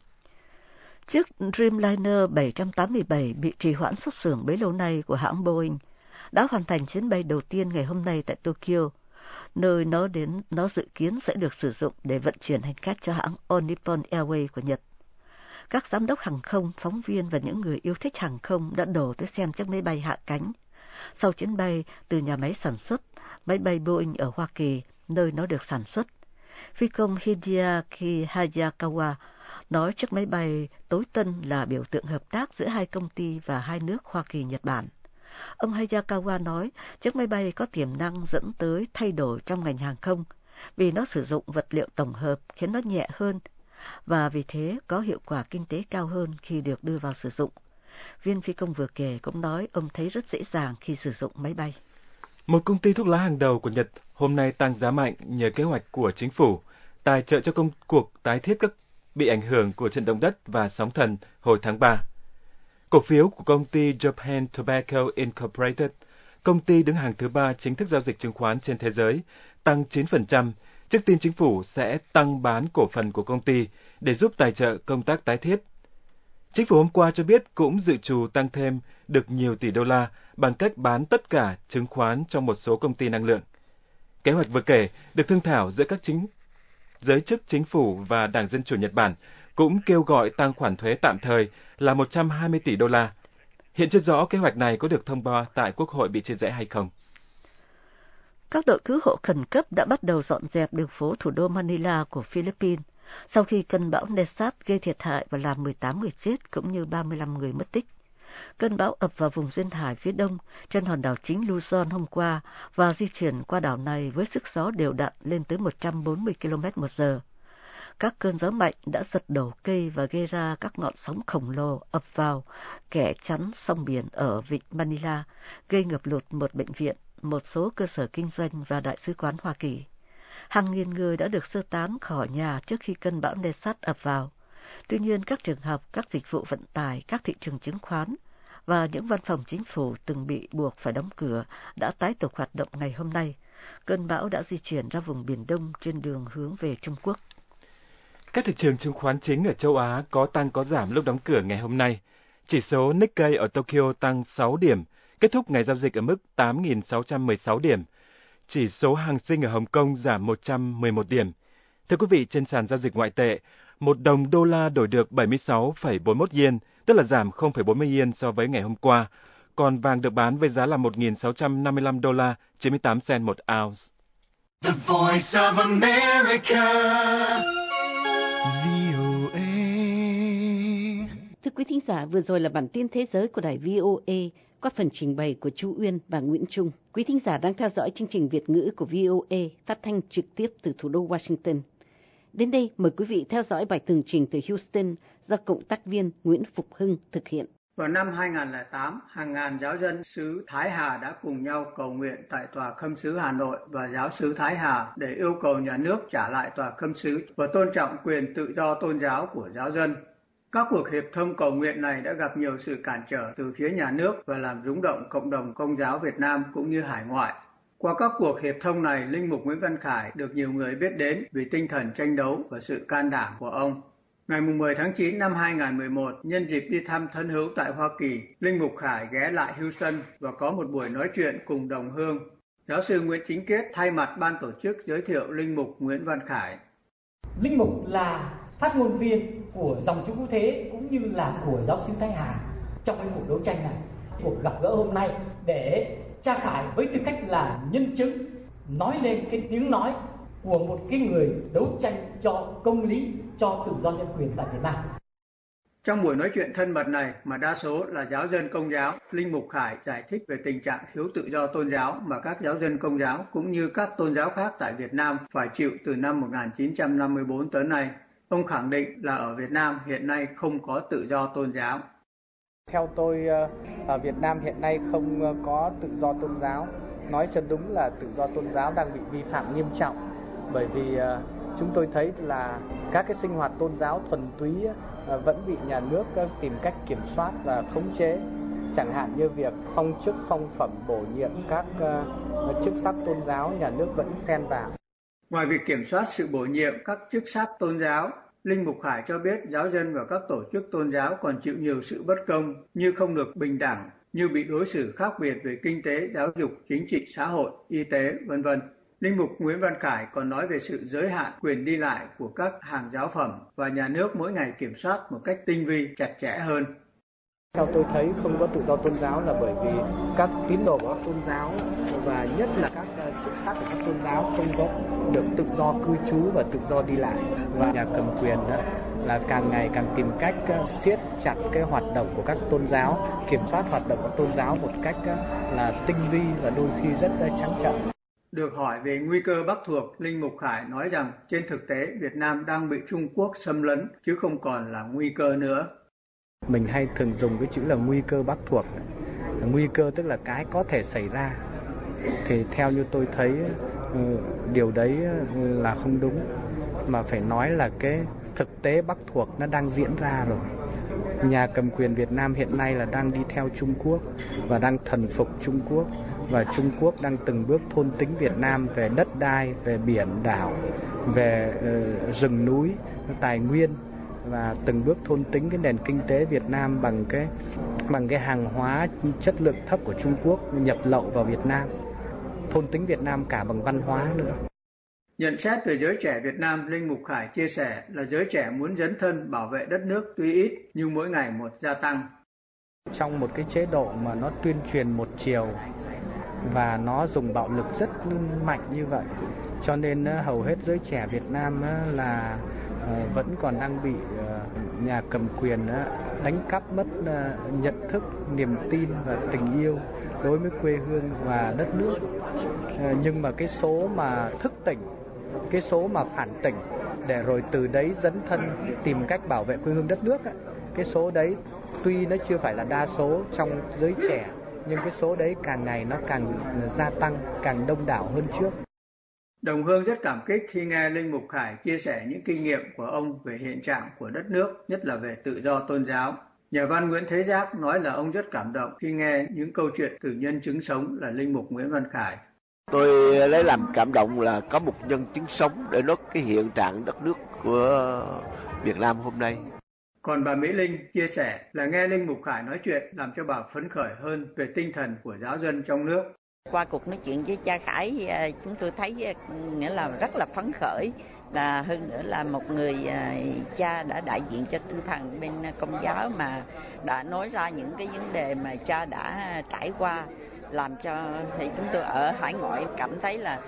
Chiếc Dreamliner 787 bị trì hoãn xuất xưởng bấy lâu nay của hãng Boeing đã hoàn thành chuyến bay đầu tiên ngày hôm nay tại Tokyo, nơi nó đến nó dự kiến sẽ được sử dụng để vận chuyển hành khách cho hãng All Nippon Airways của Nhật. Các giám đốc hàng không, phóng viên và những người yêu thích hàng không đã đổ tới xem chiếc máy bay hạ cánh. Sau chuyến bay từ nhà máy sản xuất máy bay Boeing ở Hoa Kỳ, nơi nó được sản xuất, phi công Hideaki Hayakawa nói chiếc máy bay tối tân là biểu tượng hợp tác giữa hai công ty và hai nước Hoa Kỳ, Nhật Bản. Ông Hayakawa nói chiếc máy bay có tiềm năng dẫn tới thay đổi trong ngành hàng không vì nó sử dụng vật liệu tổng hợp khiến nó nhẹ hơn và vì thế có hiệu quả kinh tế cao hơn khi được đưa vào sử dụng. Viên phi công vừa kể cũng nói ông thấy rất dễ dàng khi sử dụng máy bay. Một công ty thuốc lá hàng đầu của Nhật hôm nay tăng giá mạnh nhờ kế hoạch của chính phủ tài trợ cho công cuộc tái thiết các bị ảnh hưởng của trận động đất và sóng thần hồi tháng 3. Cổ phiếu của công ty Japan Tobacco Incorporated, công ty đứng hàng thứ ba chính thức giao dịch chứng khoán trên thế giới, tăng 9%, trước tin chính phủ sẽ tăng bán cổ phần của công ty để giúp tài trợ công tác tái thiết. Chính phủ hôm qua cho biết cũng dự trù tăng thêm được nhiều tỷ đô la bằng cách bán tất cả chứng khoán trong một số công ty năng lượng. Kế hoạch vừa kể được thương thảo giữa các chính, giới chức chính phủ và Đảng Dân Chủ Nhật Bản cũng kêu gọi tăng khoản thuế tạm thời là 120 tỷ đô la. Hiện chưa rõ kế hoạch này có được thông qua tại Quốc hội bị chia rẽ hay không. Các đội cứu hộ khẩn cấp đã bắt đầu dọn dẹp đường phố thủ đô Manila của Philippines, sau khi cơn bão Nesat gây thiệt hại và làm 18 người chết cũng như 35 người mất tích. Cơn bão ập vào vùng duyên hải phía đông trên hòn đảo chính Luzon hôm qua và di chuyển qua đảo này với sức gió đều đặn lên tới 140 km một giờ. Các cơn gió mạnh đã giật đổ cây và gây ra các ngọn sóng khổng lồ ập vào, kẻ chắn sông biển ở vịnh Manila, gây ngập lụt một bệnh viện, một số cơ sở kinh doanh và đại sứ quán Hoa Kỳ. Hàng nghìn người đã được sơ tán khỏi nhà trước khi cơn bão Nesat ập vào. Tuy nhiên, các trường học, các dịch vụ vận tải, các thị trường chứng khoán và những văn phòng chính phủ từng bị buộc phải đóng cửa đã tái tục hoạt động ngày hôm nay. Cơn bão đã di chuyển ra vùng Biển Đông trên đường hướng về Trung Quốc. Các thị trường chứng khoán chính ở châu Á có tăng có giảm lúc đóng cửa ngày hôm nay. Chỉ số Nikkei ở Tokyo tăng 6 điểm, kết thúc ngày giao dịch ở mức 8.616 điểm. Chỉ số hàng sinh ở Hồng Kông giảm 111 điểm. Thưa quý vị, trên sàn giao dịch ngoại tệ, một đồng đô la đổi được 76,41 yên tức là giảm 0,40 yen so với ngày hôm qua. Còn vàng được bán với giá là 1.655 đô la 98 cent một ounce. The voice of America. Thưa quý thính giả, vừa rồi là bản tin thế giới của đài VOA qua phần trình bày của Chu Uyên và Nguyễn Trung. Quý thính giả đang theo dõi chương trình Việt ngữ của VOA phát thanh trực tiếp từ thủ đô Washington. Đến đây, mời quý vị theo dõi bài tường trình từ Houston do Cộng tác viên Nguyễn Phục Hưng thực hiện. Vào năm 2008, hàng ngàn giáo dân xứ Thái Hà đã cùng nhau cầu nguyện tại Tòa Khâm sứ Hà Nội và giáo sứ Thái Hà để yêu cầu nhà nước trả lại Tòa Khâm sứ và tôn trọng quyền tự do tôn giáo của giáo dân. Các cuộc hiệp thông cầu nguyện này đã gặp nhiều sự cản trở từ phía nhà nước và làm rúng động cộng đồng công giáo Việt Nam cũng như hải ngoại. Qua các cuộc hiệp thông này, Linh Mục Nguyễn Văn Khải được nhiều người biết đến vì tinh thần tranh đấu và sự can đảm của ông. Ngày 10 tháng 9 năm 2011, nhân dịp đi thăm thân hữu tại Hoa Kỳ, Linh Mục Khải ghé lại Houston và có một buổi nói chuyện cùng đồng hương. Giáo sư Nguyễn Chính Kết thay mặt ban tổ chức giới thiệu Linh Mục Nguyễn Văn Khải. Linh Mục là phát ngôn viên của dòng chú quốc Thế cũng như là của giáo sư Thái Hà trong cái cuộc đấu tranh này. Cuộc gặp gỡ hôm nay để Cha Khải với tư cách là nhân chứng nói lên cái tiếng nói của một cái người đấu tranh cho công lý, cho tự do nhân quyền tại Việt Nam. Trong buổi nói chuyện thân mật này mà đa số là giáo dân công giáo, Linh Mục Khải giải thích về tình trạng thiếu tự do tôn giáo mà các giáo dân công giáo cũng như các tôn giáo khác tại Việt Nam phải chịu từ năm 1954 tới nay. Ông khẳng định là ở Việt Nam hiện nay không có tự do tôn giáo. Theo tôi, ờ, ở Việt Nam hiện nay không ờ, có tự do tôn giáo. Nói cho đúng là tự do tôn giáo đang bị vi phạm nghiêm trọng. Bởi vì ờ, chúng tôi thấy là các cái sinh hoạt tôn giáo thuần túy vẫn bị nhà nước tìm cách kiểm soát và khống chế. Chẳng hạn như việc phong chức phong phẩm bổ nhiệm các chức sắc tôn giáo nhà nước vẫn xen vào. Ngoài việc kiểm soát sự bổ nhiệm các chức sắc tôn giáo, Linh Mục Hải cho biết giáo dân và các tổ chức tôn giáo còn chịu nhiều sự bất công như không được bình đẳng, như bị đối xử khác biệt về kinh tế, giáo dục, chính trị, xã hội, y tế, vân vân. Linh mục Nguyễn Văn Khải còn nói về sự giới hạn quyền đi lại của các hàng giáo phẩm và nhà nước mỗi ngày kiểm soát một cách tinh vi, chặt chẽ hơn. Theo tôi thấy không có tự do tôn giáo là bởi vì các tín đồ của các tôn giáo và nhất là các ờ, chức sắc của các tôn giáo không có được tự do cư trú và tự do đi lại và nhà cầm quyền đó là càng ngày càng tìm cách ờ, siết chặt cái hoạt động của các tôn giáo, kiểm soát hoạt động của tôn giáo một cách ờ, là tinh vi và đôi khi rất trắng trợn. Được hỏi về nguy cơ Bắc thuộc, Linh Mục Khải nói rằng trên thực tế Việt Nam đang bị Trung Quốc xâm lấn chứ không còn là nguy cơ nữa. Mình hay thường dùng cái chữ là nguy cơ bắc thuộc. Nguy cơ tức là cái có thể xảy ra. Thì theo như tôi thấy ờ, điều đấy ờ, là không đúng. Mà phải nói là cái thực tế bắc thuộc nó đang diễn ra rồi. Nhà cầm quyền Việt Nam hiện nay là đang đi theo Trung Quốc và đang thần phục Trung Quốc. Và Trung Quốc đang từng bước thôn tính Việt Nam về đất đai, về biển đảo, về uh, rừng núi, tài nguyên. Và từng bước thôn tính cái nền kinh tế Việt Nam bằng cái bằng cái hàng hóa chất lượng thấp của Trung Quốc nhập lậu vào Việt Nam. Thôn tính Việt Nam cả bằng văn hóa nữa. Nhận xét về giới trẻ Việt Nam, Linh Mục Khải chia sẻ là giới trẻ muốn dấn thân bảo vệ đất nước tuy ít nhưng mỗi ngày một gia tăng. Trong một cái chế độ mà nó tuyên truyền một chiều và nó dùng bạo lực rất mạnh như vậy, cho nên hầu hết giới trẻ Việt Nam là ờ, Ờ, vẫn còn đang bị ờ, nhà cầm quyền ờ, đánh cắp mất nhận thức, niềm tin và tình yêu đối với quê hương và đất nước. Nhưng mà cái số mà thức tỉnh cái số mà phản tỉnh để rồi từ đấy dấn thân tìm cách bảo vệ quê hương đất nước cái số đấy tuy nó chưa phải là đa số trong giới trẻ nhưng cái số đấy càng ngày nó càng gia tăng càng đông đảo hơn trước Đồng Hương rất cảm kích khi nghe Linh Mục Khải chia sẻ những kinh nghiệm của ông về hiện trạng của đất nước, nhất là về tự do tôn giáo. Nhà văn Nguyễn Thế Giác nói là ông rất cảm động khi nghe những câu chuyện từ nhân chứng sống là Linh Mục Nguyễn Văn Khải. Tôi lấy làm cảm động là có một nhân chứng sống để nói cái hiện trạng đất nước của Việt Nam hôm nay. Còn bà Mỹ Linh chia sẻ là nghe Linh Mục Khải nói chuyện làm cho bà phấn khởi hơn về tinh thần của giáo dân trong nước. Qua cuộc nói chuyện với cha Khải, à, chúng tôi thấy à, nghĩa là rất là phấn khởi. Là hơn nữa là một người à, cha đã đại diện cho tinh thần bên công giáo mà đã nói ra những cái vấn đề mà cha đã trải qua làm cho thì chúng tôi ở hải ngoại cảm thấy là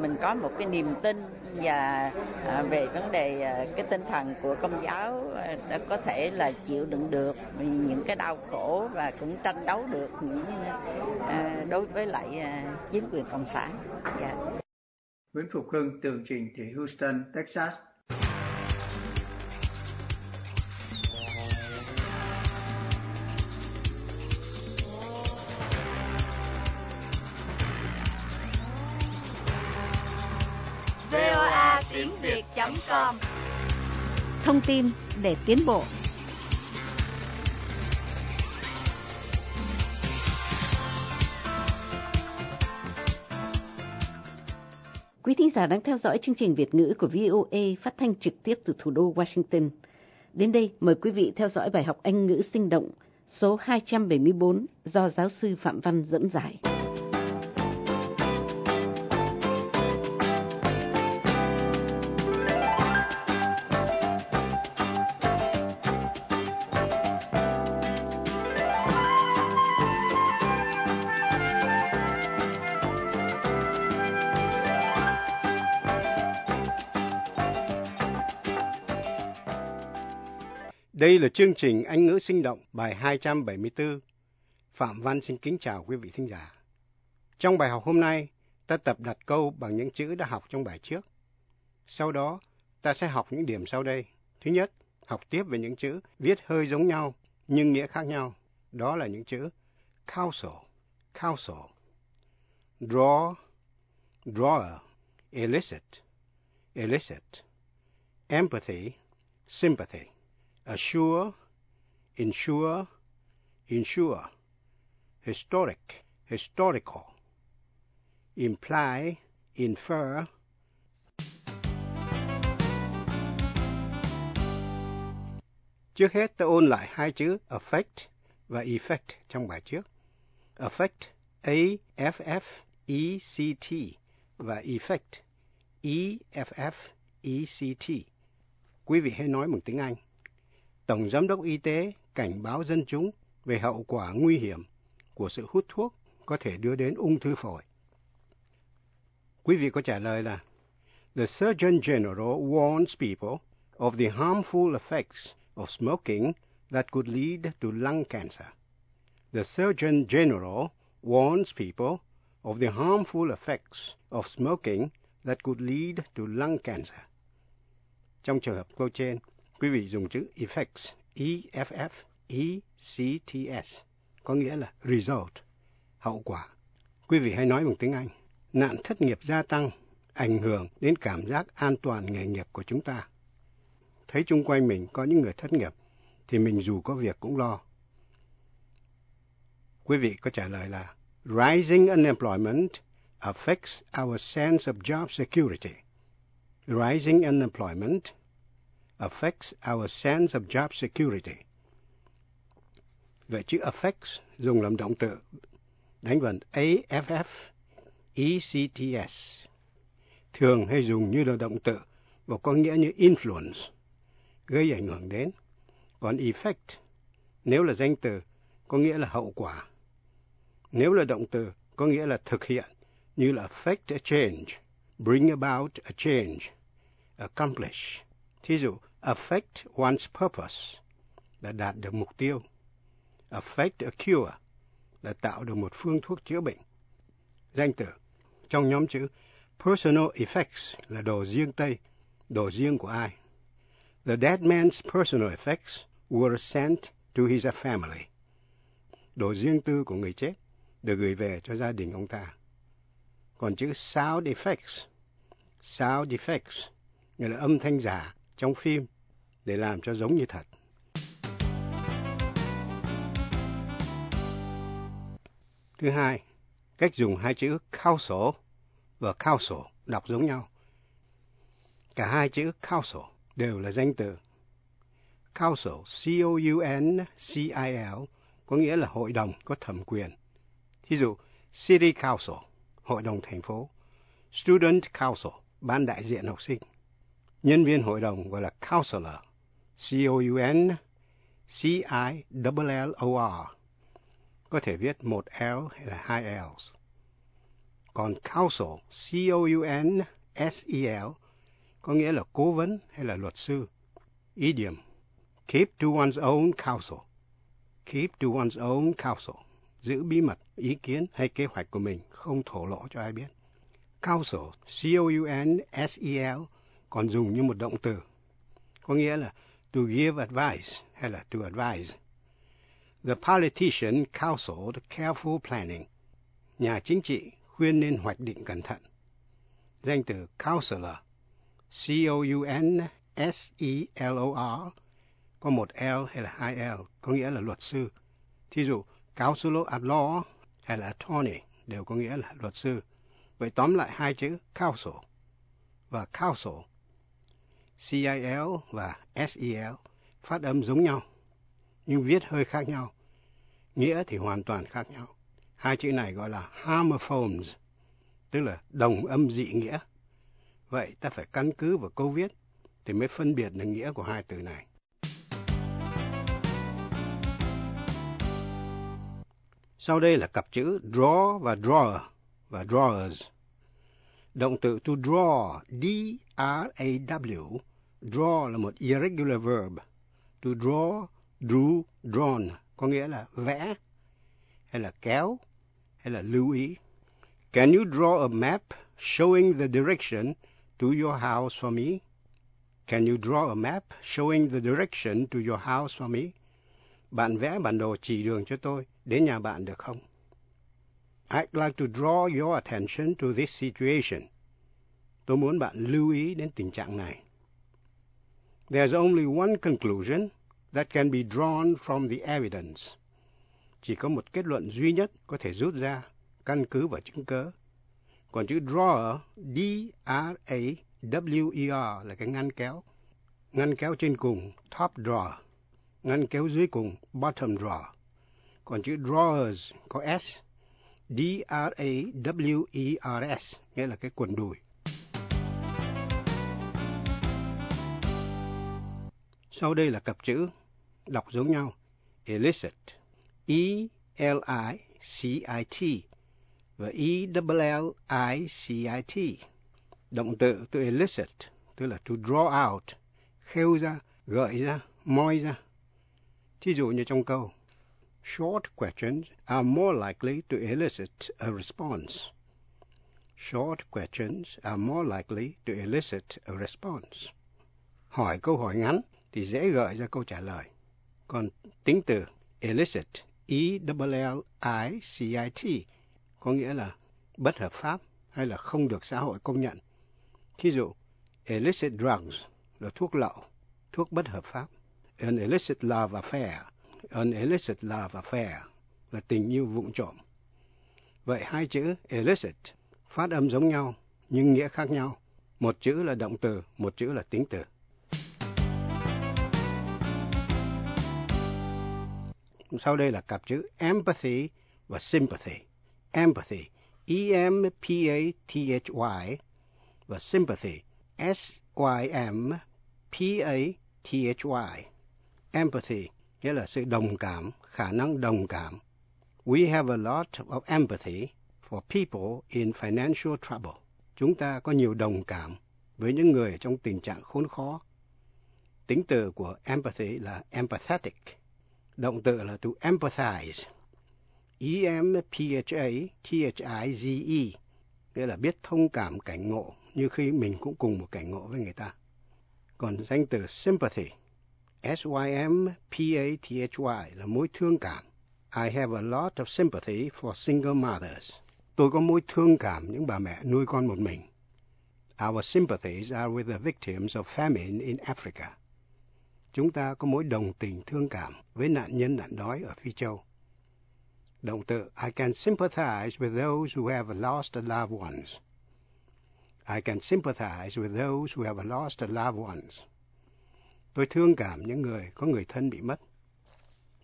mình có một cái niềm tin và à, về vấn đề à, cái tinh thần của công giáo à, đã có thể là chịu đựng được những cái đau khổ và cũng tranh đấu được những đối với lại chính quyền cộng sản. Yeah. Nguyễn Phục Hưng tường trình từ Houston, Texas. Com Thông tin để tiến bộ Quý thính giả đang theo dõi chương trình Việt ngữ của VOA phát thanh trực tiếp từ thủ đô Washington. Đến đây, mời quý vị theo dõi bài học Anh ngữ sinh động số 274 do giáo sư Phạm Văn dẫn giải. Đây là chương trình Anh ngữ sinh động bài 274. Phạm Văn xin kính chào quý vị thính giả. Trong bài học hôm nay, ta tập đặt câu bằng những chữ đã học trong bài trước. Sau đó, ta sẽ học những điểm sau đây. Thứ nhất, học tiếp về những chữ viết hơi giống nhau nhưng nghĩa khác nhau. Đó là những chữ counsel, counsel, draw, drawer, elicit, elicit, empathy, sympathy assure, insure, insure, historic, historical, imply, infer, Trước hết ta ôn lại hai chữ affect và effect trong bài trước. Affect, A-F-F-E-C-T và effect, E-F-F-E-C-T. Quý vị hãy nói bằng tiếng Anh. Tổng Giám đốc Y tế cảnh báo dân chúng về hậu quả nguy hiểm của sự hút thuốc có thể đưa đến ung thư phổi. Quý vị có trả lời là The Surgeon General warns people of the harmful effects of smoking that could lead to lung cancer. The Surgeon General warns people of the harmful effects of smoking that could lead to lung cancer. Trong trường hợp câu trên, quý vị dùng chữ effects, E-F-F-E-C-T-S, có nghĩa là result, hậu quả. Quý vị hãy nói bằng tiếng Anh. Nạn thất nghiệp gia tăng, ảnh hưởng đến cảm giác an toàn nghề nghiệp của chúng ta. Thấy chung quanh mình có những người thất nghiệp, thì mình dù có việc cũng lo. Quý vị có trả lời là Rising unemployment affects our sense of job security. Rising unemployment affects our sense of job security. Vậy chữ affects dùng làm động từ. Đánh vần AFF ECTS thường hay dùng như là động từ và có nghĩa như influence, gây ảnh hưởng đến. Còn effect, nếu là danh từ, có nghĩa là hậu quả. Nếu là động từ, có nghĩa là thực hiện, như là affect a change, bring about a change, accomplish. Thí dụ affect one's purpose là đạt được mục tiêu affect a cure là tạo được một phương thuốc chữa bệnh danh từ trong nhóm chữ personal effects là đồ riêng Tây, đồ riêng của ai. The dead man's personal effects were sent to his family. Đồ riêng tư của người chết được gửi về cho gia đình ông ta. Còn chữ sound effects, sound effects nghĩa là âm thanh giả trong phim để làm cho giống như thật. Thứ hai, cách dùng hai chữ council và council đọc giống nhau. Cả hai chữ council đều là danh từ. Council, C-O-U-N-C-I-L, có nghĩa là hội đồng có thẩm quyền. Thí dụ, City Council, hội đồng thành phố. Student Council, ban đại diện học sinh. Nhân viên hội đồng gọi là counselor, C-O-U-N-C-I-L-L-O-R. Có thể viết một L hay là hai L's. Còn counsel, C-O-U-N-S-E-L, có nghĩa là cố vấn hay là luật sư. Idiom, keep to one's own counsel. Keep to one's own counsel. Giữ bí mật, ý kiến hay kế hoạch của mình, không thổ lộ cho ai biết. Counsel, C-O-U-N-S-E-L, còn dùng như một động từ. Có nghĩa là to give advice hay là to advise. The politician counseled careful planning. Nhà chính trị khuyên nên hoạch định cẩn thận. Danh từ counselor, C-O-U-N-S-E-L-O-R, có một L hay là hai L, có nghĩa là luật sư. Thí dụ, counselor at law hay là attorney đều có nghĩa là luật sư. Vậy tóm lại hai chữ counsel và counsel, CIL và SEL phát âm giống nhau, nhưng viết hơi khác nhau. Nghĩa thì hoàn toàn khác nhau. Hai chữ này gọi là homophones, tức là đồng âm dị nghĩa. Vậy ta phải căn cứ vào câu viết thì mới phân biệt được nghĩa của hai từ này. Sau đây là cặp chữ draw và drawer và drawers. Động từ to draw, D-R-A-W, draw là một irregular verb. To draw, drew, drawn, có nghĩa là vẽ hay là kéo hay là lưu ý. Can you draw a map showing the direction to your house for me? Can you draw a map showing the direction to your house for me? Bạn vẽ bản đồ chỉ đường cho tôi đến nhà bạn được không? I'd like to draw your attention to this situation. Tôi muốn bạn lưu ý đến tình trạng này. There's only one conclusion that can be drawn from the evidence. Chỉ có một kết luận duy nhất có thể rút ra căn cứ và chứng cớ. Còn chữ drawer, D-R-A-W-E-R là cái ngăn kéo. Ngăn kéo trên cùng, top drawer. Ngăn kéo dưới cùng, bottom drawer. Còn chữ drawers có S, D-R-A-W-E-R-S, nghĩa là cái quần đùi. Sau đây là cặp chữ, đọc giống nhau, illicit, E-L-I-C-I-T và E-L-L-I-C-I-T. Động từ từ elicit, tức là to draw out, khêu ra, gợi ra, moi ra. Thí dụ như trong câu, Short questions are more likely to elicit a response. Short questions are more likely to elicit a response. Hỏi câu hỏi ngắn thì dễ gợi ra câu trả lời. Còn tính từ illicit, E-L-L-I-C-I-T, có nghĩa là bất hợp pháp hay là không được xã hội công nhận. Thí dụ, illicit drugs là thuốc lậu, thuốc bất hợp pháp. an illicit love affair. An illicit love affair là tình yêu vụng trộm. Vậy hai chữ illicit phát âm giống nhau nhưng nghĩa khác nhau. Một chữ là động từ, một chữ là tính từ. Sau đây là cặp chữ empathy và sympathy. Empathy, E-M-P-A-T-H-Y và sympathy, S-Y-M-P-A-T-H-Y. Empathy nghĩa là sự đồng cảm, khả năng đồng cảm. We have a lot of empathy for people in financial trouble. Chúng ta có nhiều đồng cảm với những người trong tình trạng khốn khó. Tính từ của empathy là empathetic. Động từ là to empathize. E-M-P-H-A-T-H-I-Z-E nghĩa là biết thông cảm cảnh ngộ như khi mình cũng cùng một cảnh ngộ với người ta. Còn danh từ sympathy, S-Y-M-P-A-T-H-Y là mối thương cảm. I have a lot of sympathy for single mothers. Tôi có mối thương cảm những bà mẹ nuôi con một mình. Our sympathies are with the victims of famine in Africa. Chúng ta có mối đồng tình thương cảm với nạn nhân nạn đói ở Phi Châu. Động từ I can sympathize with those who have lost loved ones. I can sympathize with those who have lost loved ones. Tôi thương cảm những người có người thân bị mất.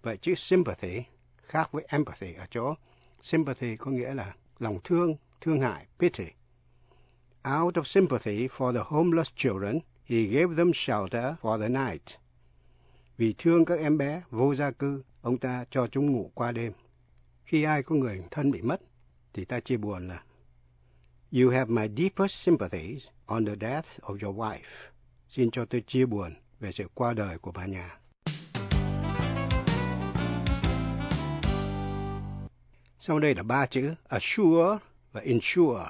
Vậy chữ sympathy khác với empathy ở chỗ sympathy có nghĩa là lòng thương, thương hại, pity. Out of sympathy for the homeless children, he gave them shelter for the night. Vì thương các em bé vô gia cư, ông ta cho chúng ngủ qua đêm. Khi ai có người thân bị mất, thì ta chia buồn là You have my deepest sympathies on the death of your wife. Xin cho tôi chia buồn về sự qua đời của bà nhà. Sau đây là ba chữ assure và insure.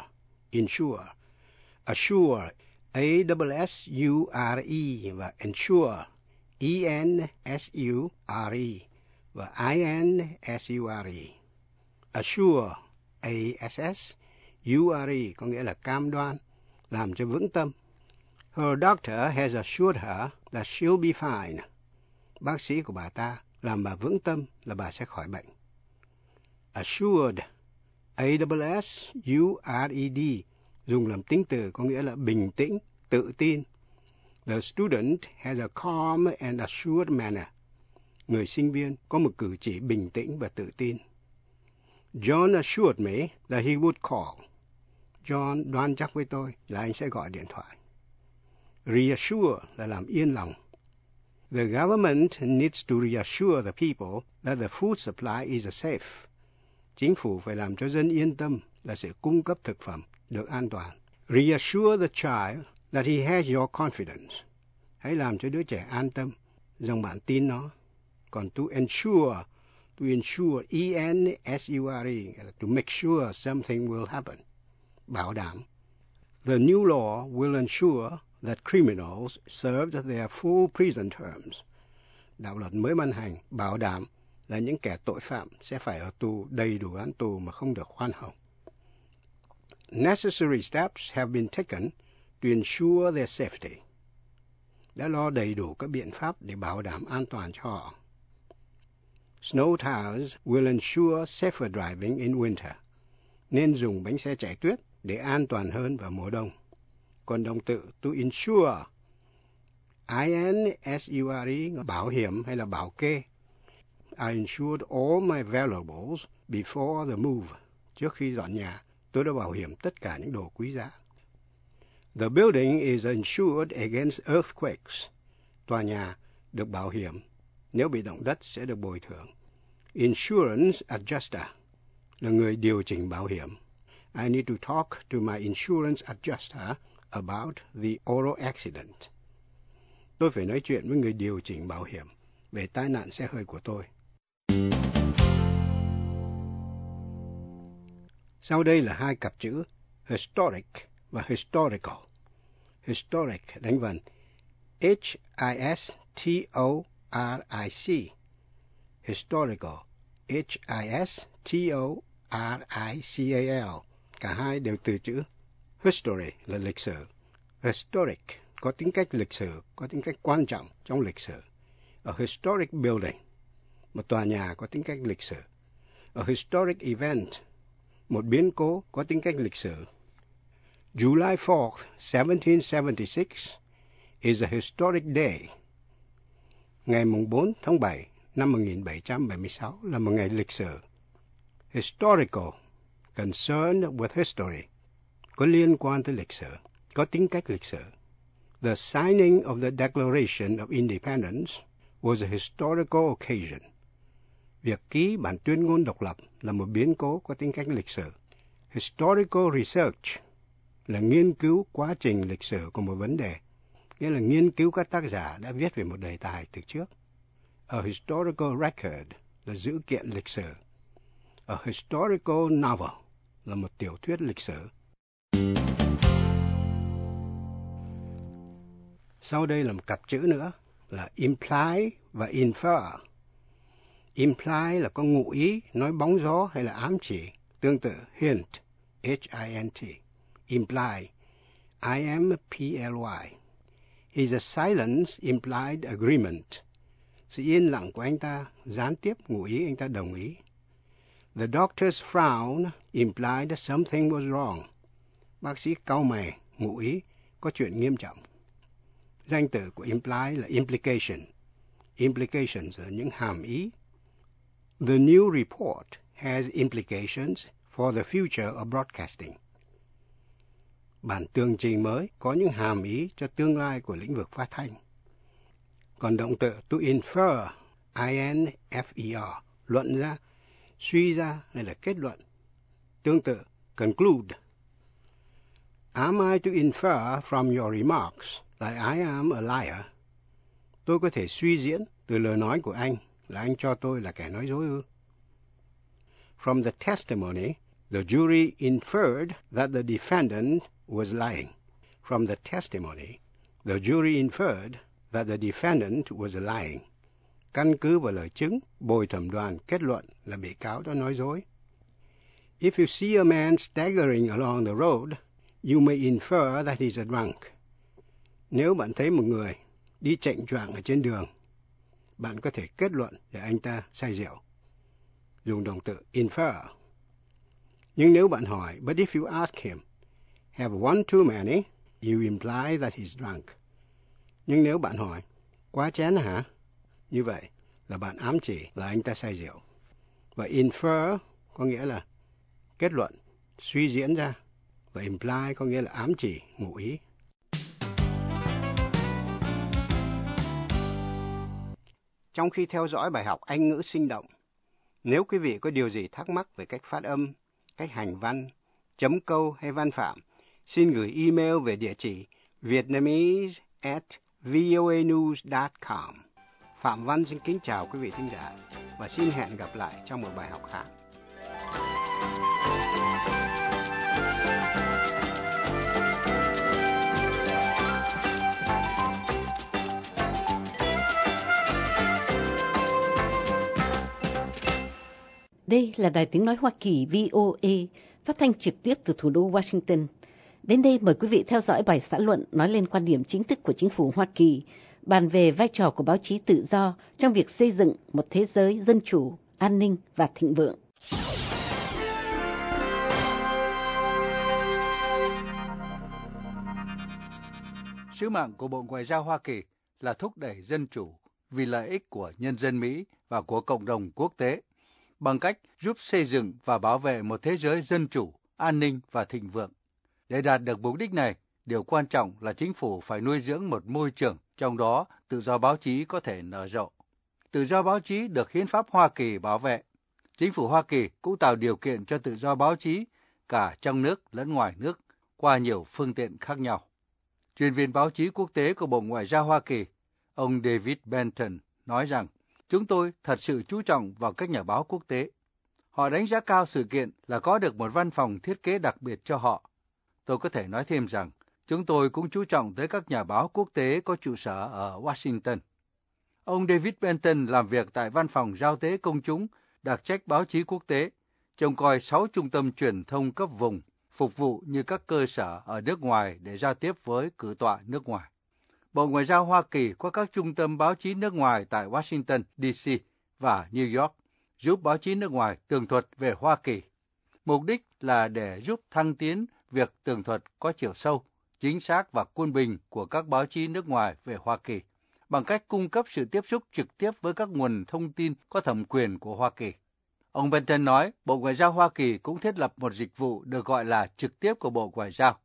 Insure. Assure. A-S-S-U-R-E và insure. E-N-S-U-R-E và I-N-S-U-R-E. Assure. A-S-S-U-R-E có nghĩa là cam đoan, làm cho vững tâm. Her doctor has assured her that she'll be fine. Bác sĩ của bà ta làm bà vững tâm là bà sẽ khỏi bệnh. Assured, A-S-S-U-R-E-D, dùng làm tính từ có nghĩa là bình tĩnh, tự tin. The student has a calm and assured manner. Người sinh viên có một cử chỉ bình tĩnh và tự tin. John assured me that he would call. John đoan chắc với tôi là anh sẽ gọi điện thoại. Reassure là làm yên lòng. The government needs to reassure the people that the food supply is safe. Chính phủ phải làm cho dân yên tâm là sẽ cung cấp thực phẩm được an toàn. Reassure the child that he has your confidence. Hãy làm cho đứa trẻ an tâm rằng bạn tin nó. Còn to ensure, to ensure, E-N-S-U-R-E, to make sure something will happen. Bảo đảm. The new law will ensure that criminals served their full prison terms. Đạo luật mới ban hành bảo đảm là những kẻ tội phạm sẽ phải ở tù đầy đủ án tù mà không được khoan hồng. Necessary steps have been taken to ensure their safety. Đã lo đầy đủ các biện pháp để bảo đảm an toàn cho họ. Snow tires will ensure safer driving in winter. Nên dùng bánh xe chạy tuyết để an toàn hơn vào mùa đông. Còn động từ to insure, I-N-S-U-R-E, bảo hiểm hay là bảo kê. I insured all my valuables before the move. Trước khi dọn nhà, tôi đã bảo hiểm tất cả những đồ quý giá. The building is insured against earthquakes. Tòa nhà được bảo hiểm. Nếu bị động đất sẽ được bồi thường. Insurance adjuster là người điều chỉnh bảo hiểm. I need to talk to my insurance adjuster about the auto accident. Tôi phải nói chuyện với người điều chỉnh bảo hiểm về tai nạn xe hơi của tôi. Sau đây là hai cặp chữ, historic và historical. Historic đánh vần H-I-S-T-O-R-I-C. Historical H-I-S-T-O-R-I-C-A-L. Cả hai đều từ chữ history là lịch sử. Historic có tính cách lịch sử, có tính cách quan trọng trong lịch sử. a historic building, một tòa nhà có tính cách lịch sử. A historic event, một biến cố có tính cách lịch sử. July 4th, 1776 is a historic day. Ngày mùng 4 tháng 7 năm 1776 là một ngày lịch sử. Historical, concerned with history, có liên quan tới lịch sử, có tính cách lịch sử. The signing of the Declaration of Independence was a historical occasion. Việc ký bản tuyên ngôn độc lập là một biến cố có tính cách lịch sử. Historical research là nghiên cứu quá trình lịch sử của một vấn đề, nghĩa là nghiên cứu các tác giả đã viết về một đề tài từ trước. A historical record là dữ kiện lịch sử. A historical novel là một tiểu thuyết lịch sử. Sau đây là một cặp chữ nữa là imply và infer. Imply là có ngụ ý, nói bóng gió hay là ám chỉ, tương tự hint, H-I-N-T. Imply, I-M-P-L-Y. Is a silence implied agreement. Sự yên lặng của anh ta gián tiếp ngụ ý anh ta đồng ý. The doctor's frown implied that something was wrong. Bác sĩ cau mày, ngụ ý có chuyện nghiêm trọng. Danh từ của imply là implication. Implications là những hàm ý. The new report has implications for the future of broadcasting. Bản tường trình mới có những hàm ý cho tương lai của lĩnh vực phát thanh. Còn động từ to infer, I-N-F-E-R, luận ra, suy ra hay là kết luận. Tương tự, conclude. Am I to infer from your remarks that I am a liar? Tôi có thể suy diễn từ lời nói của anh là anh cho tôi là kẻ nói dối ư? From the testimony, the jury inferred that the defendant was lying. From the testimony, the jury inferred that the defendant was lying. Căn cứ vào lời chứng, bồi thẩm đoàn kết luận là bị cáo đã nói dối. If you see a man staggering along the road, you may infer that he's a drunk. Nếu bạn thấy một người đi chạy choạng ở trên đường, bạn có thể kết luận là anh ta say rượu. Dùng động từ infer. Nhưng nếu bạn hỏi, but if you ask him, have one too many, you imply that he's drunk. Nhưng nếu bạn hỏi, quá chén hả? Như vậy là bạn ám chỉ là anh ta say rượu. Và infer có nghĩa là kết luận, suy diễn ra. Và imply có nghĩa là ám chỉ, ngụ ý. Trong khi theo dõi bài học Anh ngữ sinh động, nếu quý vị có điều gì thắc mắc về cách phát âm, cách hành văn, chấm câu hay văn phạm, xin gửi email về địa chỉ vietnamese at voanews.com. Phạm Văn xin kính chào quý vị thính giả và xin hẹn gặp lại trong một bài học khác. Đây là Đài Tiếng Nói Hoa Kỳ VOA, phát thanh trực tiếp từ thủ đô Washington. Đến đây mời quý vị theo dõi bài xã luận nói lên quan điểm chính thức của chính phủ Hoa Kỳ, bàn về vai trò của báo chí tự do trong việc xây dựng một thế giới dân chủ, an ninh và thịnh vượng. Sứ mạng của Bộ Ngoại giao Hoa Kỳ là thúc đẩy dân chủ vì lợi ích của nhân dân Mỹ và của cộng đồng quốc tế bằng cách giúp xây dựng và bảo vệ một thế giới dân chủ, an ninh và thịnh vượng. Để đạt được mục đích này, điều quan trọng là chính phủ phải nuôi dưỡng một môi trường, trong đó tự do báo chí có thể nở rộ. Tự do báo chí được hiến pháp Hoa Kỳ bảo vệ. Chính phủ Hoa Kỳ cũng tạo điều kiện cho tự do báo chí cả trong nước lẫn ngoài nước qua nhiều phương tiện khác nhau. Chuyên viên báo chí quốc tế của Bộ Ngoại giao Hoa Kỳ, ông David Benton, nói rằng Chúng tôi thật sự chú trọng vào các nhà báo quốc tế. Họ đánh giá cao sự kiện là có được một văn phòng thiết kế đặc biệt cho họ. Tôi có thể nói thêm rằng, chúng tôi cũng chú trọng tới các nhà báo quốc tế có trụ sở ở Washington. Ông David Benton làm việc tại văn phòng giao tế công chúng, đặc trách báo chí quốc tế, trông coi sáu trung tâm truyền thông cấp vùng, phục vụ như các cơ sở ở nước ngoài để giao tiếp với cử tọa nước ngoài. Bộ Ngoại giao Hoa Kỳ có các trung tâm báo chí nước ngoài tại Washington, D.C. và New York, giúp báo chí nước ngoài tường thuật về Hoa Kỳ. Mục đích là để giúp thăng tiến việc tường thuật có chiều sâu, chính xác và quân bình của các báo chí nước ngoài về Hoa Kỳ, bằng cách cung cấp sự tiếp xúc trực tiếp với các nguồn thông tin có thẩm quyền của Hoa Kỳ. Ông Benton nói, Bộ Ngoại giao Hoa Kỳ cũng thiết lập một dịch vụ được gọi là trực tiếp của Bộ Ngoại giao,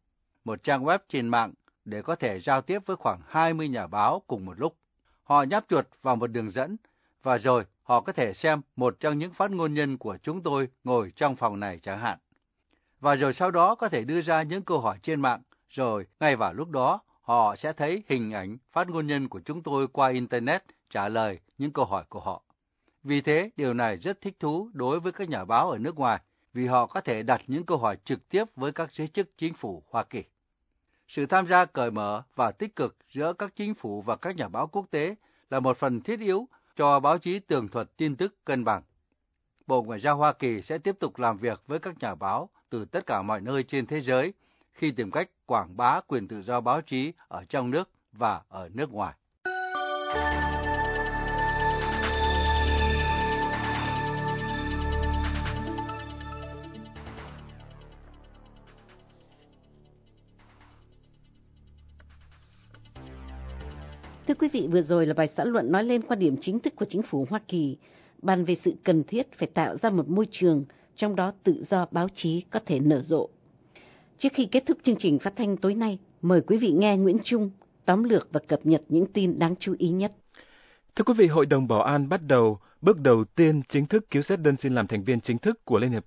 một trang web trên mạng để có thể giao tiếp với khoảng 20 nhà báo cùng một lúc. Họ nháp chuột vào một đường dẫn và rồi họ có thể xem một trong những phát ngôn nhân của chúng tôi ngồi trong phòng này chẳng hạn. Và rồi sau đó có thể đưa ra những câu hỏi trên mạng, rồi ngay vào lúc đó họ sẽ thấy hình ảnh phát ngôn nhân của chúng tôi qua Internet trả lời những câu hỏi của họ. Vì thế, điều này rất thích thú đối với các nhà báo ở nước ngoài, vì họ có thể đặt những câu hỏi trực tiếp với các giới chức chính phủ Hoa Kỳ. Sự tham gia cởi mở và tích cực giữa các chính phủ và các nhà báo quốc tế là một phần thiết yếu cho báo chí tường thuật tin tức cân bằng. Bộ Ngoại giao Hoa Kỳ sẽ tiếp tục làm việc với các nhà báo từ tất cả mọi nơi trên thế giới khi tìm cách quảng bá quyền tự do báo chí ở trong nước và ở nước ngoài. Thưa quý vị, vừa rồi là bài xã luận nói lên quan điểm chính thức của chính phủ Hoa Kỳ, bàn về sự cần thiết phải tạo ra một môi trường trong đó tự do báo chí có thể nở rộ. Trước khi kết thúc chương trình phát thanh tối nay, mời quý vị nghe Nguyễn Trung tóm lược và cập nhật những tin đáng chú ý nhất. Thưa quý vị, Hội đồng Bảo an bắt đầu bước đầu tiên chính thức cứu xét đơn xin làm thành viên chính thức của Liên Hiệp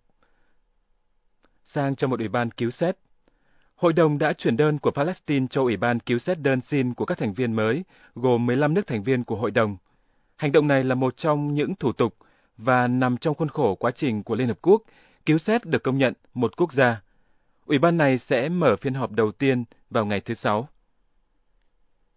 sang cho một ủy ban cứu xét. Hội đồng đã chuyển đơn của Palestine cho Ủy ban cứu xét đơn xin của các thành viên mới, gồm 15 nước thành viên của hội đồng. Hành động này là một trong những thủ tục và nằm trong khuôn khổ quá trình của Liên Hợp Quốc cứu xét được công nhận một quốc gia. Ủy ban này sẽ mở phiên họp đầu tiên vào ngày thứ Sáu.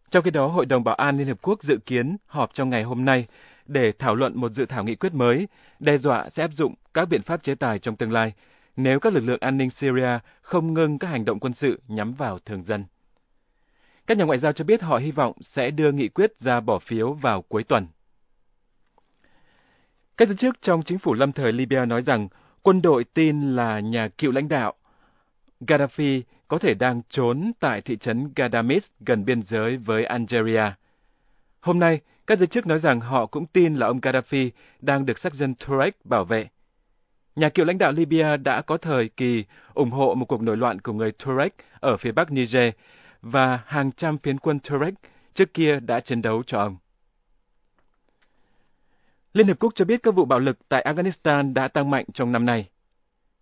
Trong khi đó, Hội đồng Bảo an Liên Hợp Quốc dự kiến họp trong ngày hôm nay để thảo luận một dự thảo nghị quyết mới, đe dọa sẽ áp dụng các biện pháp chế tài trong tương lai nếu các lực lượng an ninh Syria không ngưng các hành động quân sự nhắm vào thường dân. Các nhà ngoại giao cho biết họ hy vọng sẽ đưa nghị quyết ra bỏ phiếu vào cuối tuần. Các giới chức trong chính phủ lâm thời Libya nói rằng quân đội tin là nhà cựu lãnh đạo Gaddafi có thể đang trốn tại thị trấn Gadamis gần biên giới với Algeria. Hôm nay, các giới chức nói rằng họ cũng tin là ông Gaddafi đang được sắc dân Tuareg bảo vệ. Nhà cựu lãnh đạo Libya đã có thời kỳ ủng hộ một cuộc nổi loạn của người Tuareg ở phía bắc Niger và hàng trăm phiến quân Tuareg trước kia đã chiến đấu cho ông. Liên Hợp Quốc cho biết các vụ bạo lực tại Afghanistan đã tăng mạnh trong năm nay.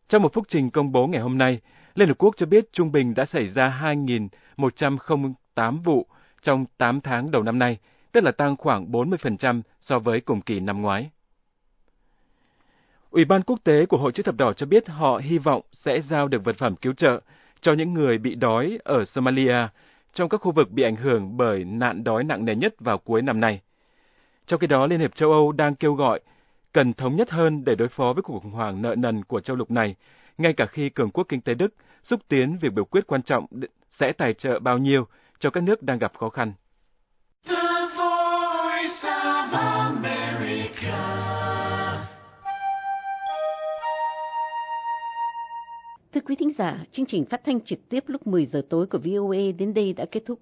Trong một phúc trình công bố ngày hôm nay, Liên Hợp Quốc cho biết trung bình đã xảy ra 2.108 vụ trong 8 tháng đầu năm nay, tức là tăng khoảng 40% so với cùng kỳ năm ngoái. Ủy ban quốc tế của Hội chữ thập đỏ cho biết họ hy vọng sẽ giao được vật phẩm cứu trợ cho những người bị đói ở Somalia trong các khu vực bị ảnh hưởng bởi nạn đói nặng nề nhất vào cuối năm nay. Trong khi đó, Liên hiệp châu Âu đang kêu gọi cần thống nhất hơn để đối phó với cuộc khủng hoảng nợ nần của châu lục này, ngay cả khi cường quốc kinh tế Đức xúc tiến việc biểu quyết quan trọng sẽ tài trợ bao nhiêu cho các nước đang gặp khó khăn. Thưa quý thính giả, chương trình phát thanh trực tiếp lúc 10 giờ tối của VOA đến đây đã kết thúc.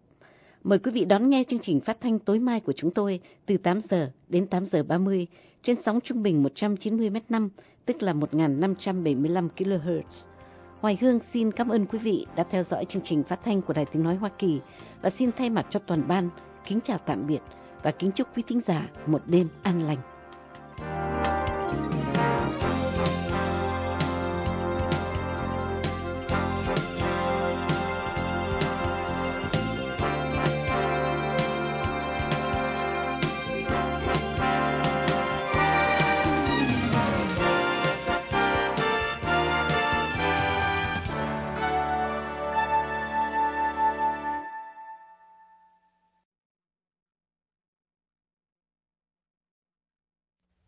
Mời quý vị đón nghe chương trình phát thanh tối mai của chúng tôi từ 8 giờ đến 8 giờ 30 trên sóng trung bình 190 m5, tức là 1575 kHz. Hoài Hương xin cảm ơn quý vị đã theo dõi chương trình phát thanh của Đài Tiếng Nói Hoa Kỳ và xin thay mặt cho toàn ban, kính chào tạm biệt và kính chúc quý thính giả một đêm an lành.